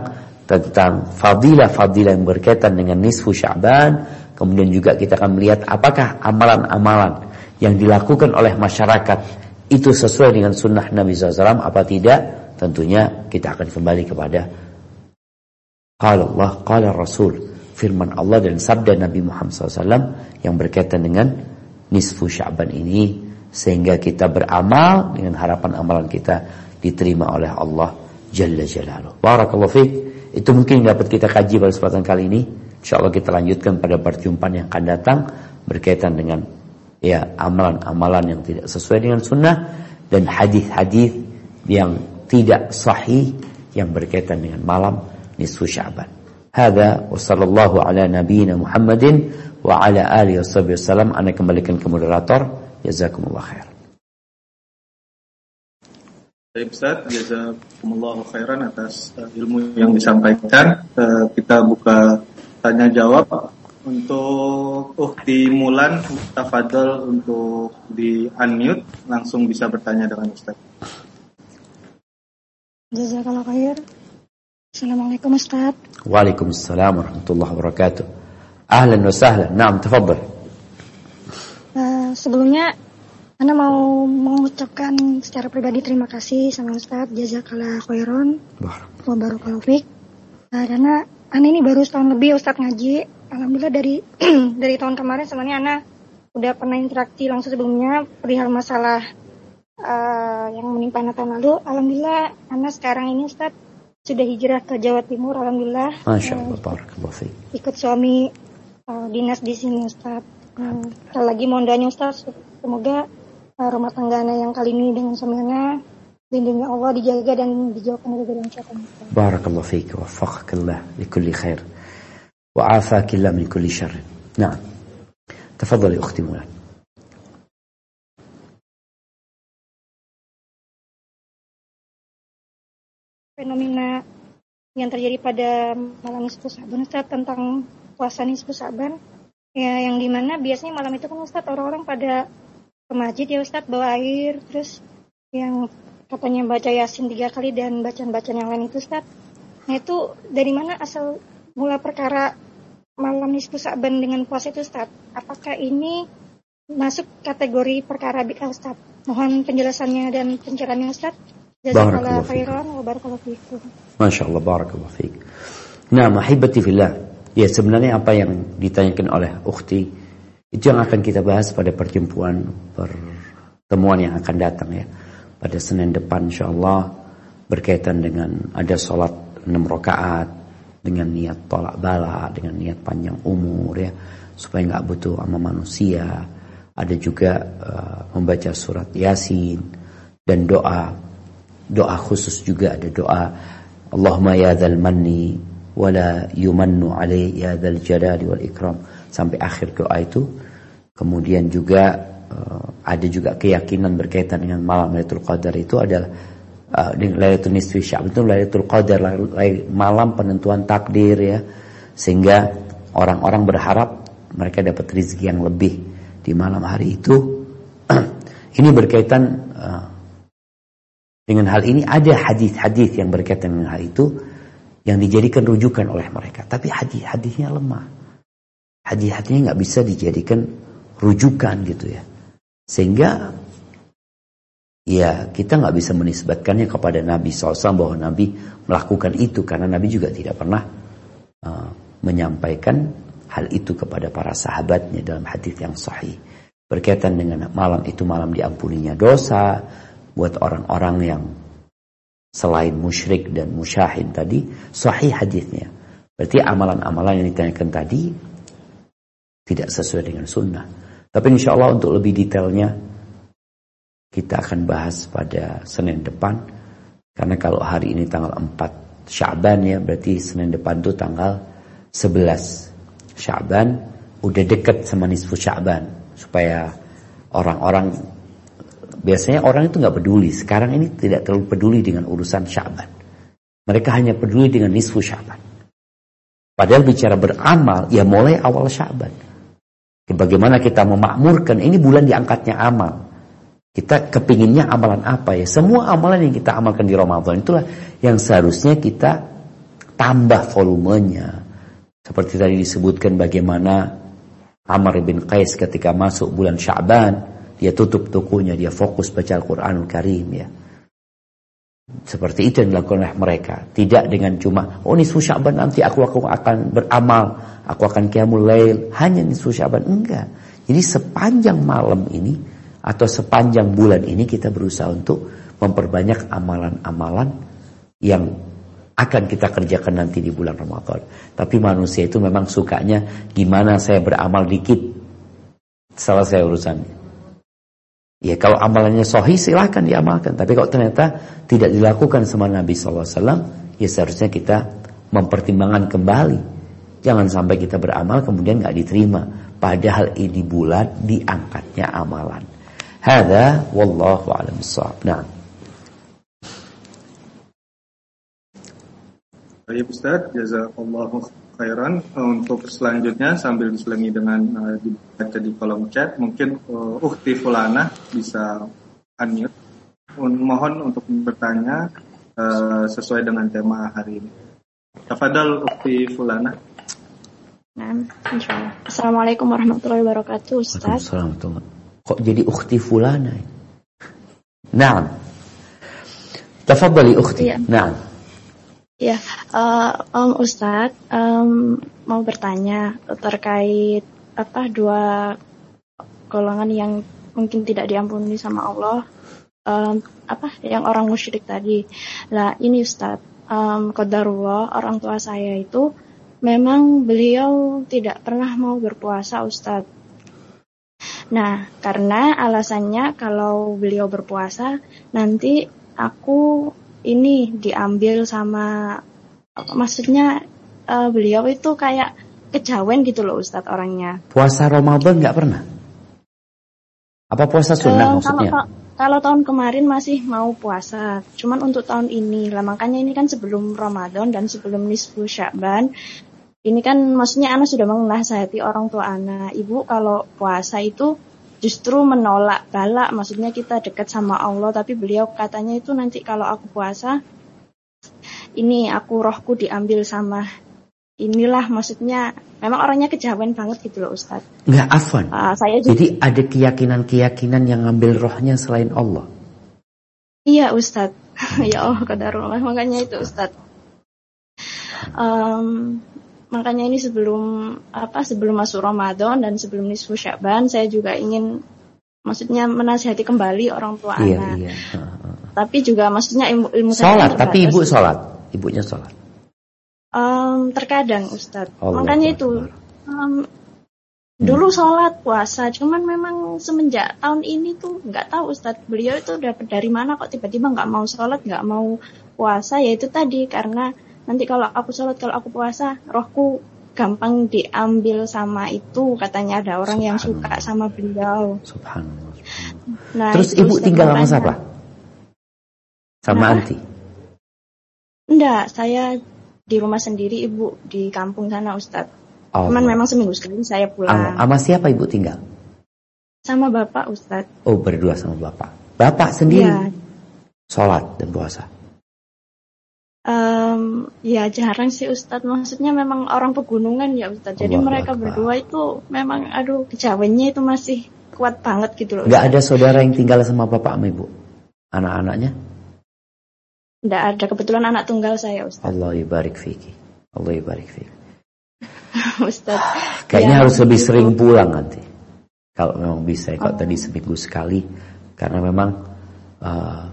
tentang fadilah-fadilah yang berkaitan dengan nisfu Sya'ban. Kemudian juga kita akan melihat apakah amalan-amalan yang dilakukan oleh masyarakat itu sesuai dengan sunnah Nabi SAW apa tidak. Tentunya kita akan kembali kepada Qala Allah, Qala Rasul. Firman Allah dan sabda Nabi Muhammad SAW yang berkaitan dengan nisfu Sya'ban ini. Sehingga kita beramal dengan harapan amalan kita diterima oleh Allah Jalla Jalaluh. Barakallahu. Itu mungkin dapat kita kaji pada kesempatan kali ini. Insya Allah kita lanjutkan pada perjumpaan yang akan datang berkaitan dengan ya amalan-amalan yang tidak sesuai dengan sunnah dan hadis-hadis yang tidak sahih yang berkaitan dengan malam nisfu Sya'ban. Hada wa sallallahu ala nabiyyina Muhammadin wa ala alihi wasallam. Ana kembalikan ke moderator. Jazakumullah khair. Baik Ustaz, jazakumullah khairan atas uh, ilmu yang disampaikan. Uh, kita buka tanya jawab untuk Ukti Mulan, tafadol untuk di unmute, langsung bisa bertanya dengan Ustaz. Jazakallah khair. Assalamualaikum Ustaz. Waalaikumsalam warahmatullahi wabarakatuh. Ahlan wa sahlan. Naam, tafadhal. Uh, sebelumnya anda mau mengucapkan secara pribadi terima kasih sama Ustaz Jazakallah khairon wa barakallahu fiik. Nah, karena Ana ini baru setahun lebih Ustaz ngaji. Alhamdulillah dari dari tahun kemarin sebenarnya Ana udah pernah interaksi langsung sebelumnya perihal masalah uh, yang menimpa Ana tahun lalu. Alhamdulillah Ana sekarang ini Ustaz sudah hijrah ke Jawa Timur. Alhamdulillah. Masya Allah, uh, barakallahu. Ikut suami uh, dinas di sini Ustaz. Uh, lagi mohon doanya Ustaz semoga rumah tangga yang kali ini dengan suaminya lindungi Allah dijaga dan dijauhkan dari godaan syaitan. Barakallahu fiik wa waffaqakallah li kulli khair wa afakillah min kulli syarr. Naam. Tafadhali ukhti Mulan. Fenomena yang terjadi pada malam nisfu Saban Ustaz tentang puasa nisfu Saban. Ya yang di mana biasanya malam itu kan Ustaz orang-orang pada ke masjid ya Ustadz bawa air terus yang katanya baca yasin tiga kali dan bacaan-bacaan yang lain itu Ustadz nah itu dari mana asal mula perkara malam nisfu Sa'ban dengan puasa itu Ustadz apakah ini masuk kategori perkara bid'ah Ustadz mohon penjelasannya dan pencerahannya Jazakallah khairan wa barakallahu fiikum Masya Allah Nah mahibati fillah Ya sebenarnya apa yang ditanyakan oleh ukhti itu yang akan kita bahas pada perjumpaan pertemuan yang akan datang ya. Pada Senin depan insyaAllah berkaitan dengan ada sholat 6 rakaat dengan niat tolak bala, dengan niat panjang umur ya. Supaya nggak butuh sama manusia. Ada juga uh, membaca surat Yasin dan doa. Doa khusus juga ada doa Allahumma ya dzal manni wala yumannu alai ya dzal jalali wal ikram sampai akhir doa itu. Kemudian juga uh, ada juga keyakinan berkaitan dengan malam Lailatul Qadar itu adalah uh, Lailatul Nisfi Sya'ban itu Lailatul Qadar malam penentuan takdir ya. Sehingga orang-orang berharap mereka dapat rezeki yang lebih di malam hari itu. ini berkaitan uh, dengan hal ini ada hadis-hadis yang berkaitan dengan hal itu yang dijadikan rujukan oleh mereka. Tapi hadis-hadisnya lemah hadis-hadisnya nggak bisa dijadikan rujukan gitu ya. Sehingga ya kita nggak bisa menisbatkannya kepada Nabi SAW bahwa Nabi melakukan itu karena Nabi juga tidak pernah uh, menyampaikan hal itu kepada para sahabatnya dalam hadis yang sahih berkaitan dengan malam itu malam diampuninya dosa buat orang-orang yang selain musyrik dan musyahid tadi sahih hadisnya berarti amalan-amalan yang ditanyakan tadi tidak sesuai dengan sunnah. Tapi insya Allah untuk lebih detailnya kita akan bahas pada Senin depan. Karena kalau hari ini tanggal 4 Syaban ya berarti Senin depan itu tanggal 11 Sya'ban udah deket sama nisfu Sya'ban supaya orang-orang biasanya orang itu nggak peduli. Sekarang ini tidak terlalu peduli dengan urusan Sya'ban mereka hanya peduli dengan nisfu Sya'ban padahal bicara beramal ya mulai awal Sya'ban bagaimana kita memakmurkan ini bulan diangkatnya amal. Kita kepinginnya amalan apa ya? Semua amalan yang kita amalkan di Ramadan itulah yang seharusnya kita tambah volumenya. Seperti tadi disebutkan bagaimana Amr bin Qais ketika masuk bulan Sya'ban, dia tutup tokonya, dia fokus baca Al-Qur'anul Karim ya. Seperti itu yang dilakukan oleh mereka. Tidak dengan cuma, oh nisfu Sya'ban nanti aku, aku akan beramal, aku akan qiyamul lail, hanya nisfu Sya'ban. Enggak. Jadi sepanjang malam ini atau sepanjang bulan ini kita berusaha untuk memperbanyak amalan-amalan yang akan kita kerjakan nanti di bulan Ramadan. Tapi manusia itu memang sukanya gimana saya beramal dikit selesai urusannya. Ya kalau amalannya sohi silahkan diamalkan. Tapi kalau ternyata tidak dilakukan sama Nabi SAW, ya seharusnya kita mempertimbangkan kembali. Jangan sampai kita beramal kemudian nggak diterima. Padahal ini bulan diangkatnya amalan. Hada wallahu a'lam Nah. Ya Ustaz, jazakallahu khairan. Untuk selanjutnya sambil diselingi dengan uh, dibaca di kolom chat, mungkin uh, Ukti Fulana bisa unmute. Mohon untuk bertanya uh, sesuai dengan tema hari ini. Tafadhal Ukti Fulana. Nah, insyaallah. Assalamualaikum warahmatullahi wabarakatuh, Ustaz. Waalaikumsalam Kok jadi ukhti fulana? Naam. Tafadhali ukhti. Ya. Naam. Ya, uh, um, Ustadz um, mau bertanya terkait apa dua golongan yang mungkin tidak diampuni sama Allah, um, apa yang orang musyrik tadi. Lah ini Ustadz, um, kodarullah orang tua saya itu memang beliau tidak pernah mau berpuasa Ustadz Nah, karena alasannya kalau beliau berpuasa nanti aku ini diambil sama maksudnya uh, beliau itu kayak kejawen gitu loh Ustadz orangnya. Puasa Ramadan nggak pernah? Apa puasa sunnah uh, maksudnya? Kalau, kalau tahun kemarin masih mau puasa, cuman untuk tahun ini lah makanya ini kan sebelum Ramadan dan sebelum nisfu Sya'ban ini kan maksudnya anak sudah menasihati orang tua anak. Ibu kalau puasa itu justru menolak balak, maksudnya kita dekat sama Allah, tapi beliau katanya itu nanti kalau aku puasa, ini aku rohku diambil sama inilah maksudnya memang orangnya kejawen banget gitu loh Ustaz. Enggak afan. Uh, saya juga, Jadi ada keyakinan-keyakinan yang ngambil rohnya selain Allah. Iya Ustaz. ya Allah kadarullah makanya itu Ustaz. Um, makanya ini sebelum apa sebelum masuk Ramadan dan sebelum nisfu Sya'ban saya juga ingin maksudnya menasihati kembali orang tua iya, anak. Iya. Tapi juga maksudnya ilmu, ilmu sholat, tapi ibu sholat, ibunya sholat. Um, terkadang Ustadz. Allah makanya Allah. itu um, dulu sholat puasa, cuman memang semenjak tahun ini tuh nggak tahu Ustadz beliau itu dapat dari mana kok tiba-tiba nggak mau sholat, nggak mau puasa, ya itu tadi karena nanti kalau aku sholat kalau aku puasa rohku gampang diambil sama itu katanya ada orang yang suka sama beliau. Subhanallah. Nah, Terus ibu tinggal sama siapa? Sama nah, anti? Enggak, saya di rumah sendiri ibu di kampung sana Ustadz. Oh, Cuman memang seminggu sekali saya pulang. Sama siapa ibu tinggal? Sama bapak Ustadz. Oh berdua sama bapak. Bapak sendiri? Ya. Sholat dan puasa? Um, ya jarang sih Ustadz. Maksudnya memang orang pegunungan ya Ustadz. Jadi Allah mereka Allah. berdua itu memang aduh kejawennya itu masih kuat banget gitu loh. Gak ada saudara yang tinggal sama bapak sama ibu? Anak-anaknya? Gak ada. Kebetulan anak tunggal saya Ustadz. Allah ibarik fiki. Allah ibarik fiki. Ustadz. Kayaknya ya, harus lebih itu. sering pulang nanti. Kalau memang bisa. Kalau oh. tadi seminggu sekali. Karena memang uh,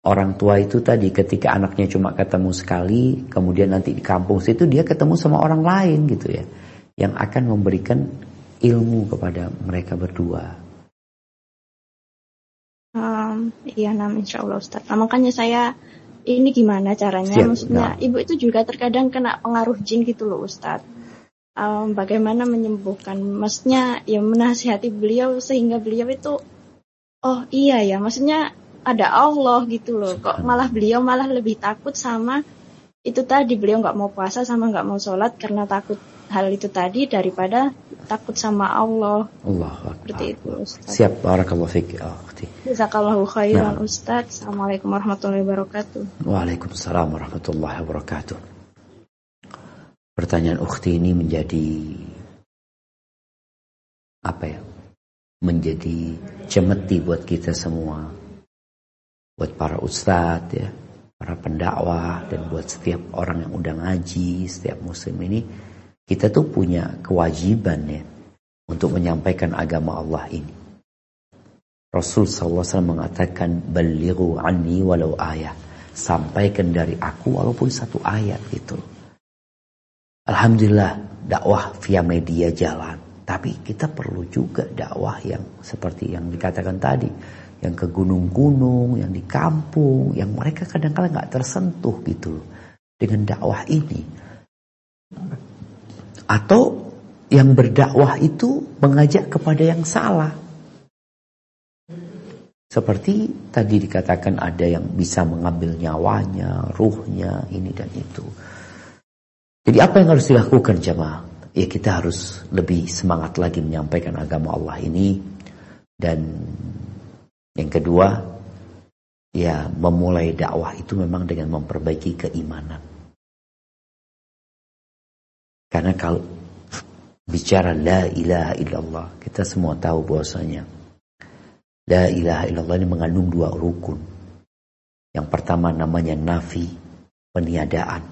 Orang tua itu tadi ketika anaknya cuma ketemu sekali, kemudian nanti di kampung situ dia ketemu sama orang lain gitu ya. Yang akan memberikan ilmu kepada mereka berdua. Um, iya nam insya Allah Ustaz. Nah, makanya saya ini gimana caranya? Siap, Maksudnya nah. ibu itu juga terkadang kena pengaruh jin gitu loh Ustaz. um, bagaimana menyembuhkan. Maksudnya ya menasihati beliau sehingga beliau itu oh iya ya, maksudnya ada Allah gitu loh. Kok malah beliau malah lebih takut sama itu tadi beliau nggak mau puasa sama nggak mau sholat karena takut hal itu tadi daripada takut sama Allah. Allah Seperti itu Ustaz. Siap, barakallahu fiik. ya. Jazakallahu khairan Nah. Ustaz. Assalamualaikum warahmatullahi wabarakatuh. Waalaikumsalam warahmatullahi wabarakatuh. Pertanyaan ukhti ini menjadi apa ya? Menjadi cemeti buat kita semua. Buat para ustadz ya, para pendakwah dan buat setiap orang yang udah ngaji, setiap muslim ini kita tuh punya kewajiban ya untuk menyampaikan agama Allah ini. Rasul SAW mengatakan balighu anni walau ayat. Sampaikan dari aku walaupun satu ayat gitu. Alhamdulillah dakwah via media jalan. Tapi kita perlu juga dakwah yang seperti yang dikatakan tadi. Yang ke gunung-gunung, yang di kampung, yang mereka kadang-kadang nggak tersentuh gitu dengan dakwah ini. Atau yang berdakwah itu mengajak kepada yang salah. Seperti tadi dikatakan ada yang bisa mengambil nyawanya, ruhnya, ini dan itu. Jadi apa yang harus dilakukan jemaah? Ya kita harus lebih semangat lagi menyampaikan agama Allah ini. Dan yang kedua, ya memulai dakwah itu memang dengan memperbaiki keimanan. Karena kalau bicara la ilaha illallah, kita semua tahu bahwasanya La ilaha illallah ini mengandung dua rukun. Yang pertama namanya nafi, peniadaan.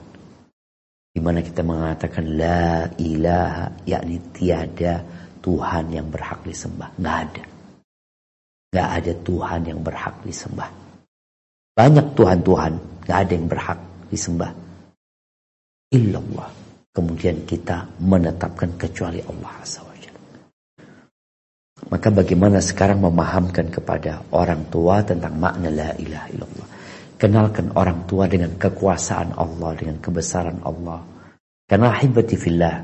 Di mana kita mengatakan la ilaha, yakni tiada Tuhan yang berhak disembah. Nggak ada. Nggak ada Tuhan yang berhak disembah. Banyak Tuhan-Tuhan, nggak ada yang berhak disembah. Illallah. Kemudian kita menetapkan kecuali Allah SWT. Maka bagaimana sekarang memahamkan kepada orang tua tentang makna la ilaha illallah. Kenalkan orang tua dengan kekuasaan Allah, dengan kebesaran Allah. Karena hibati fillah.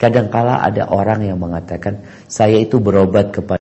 Kadangkala ada orang yang mengatakan, saya itu berobat kepada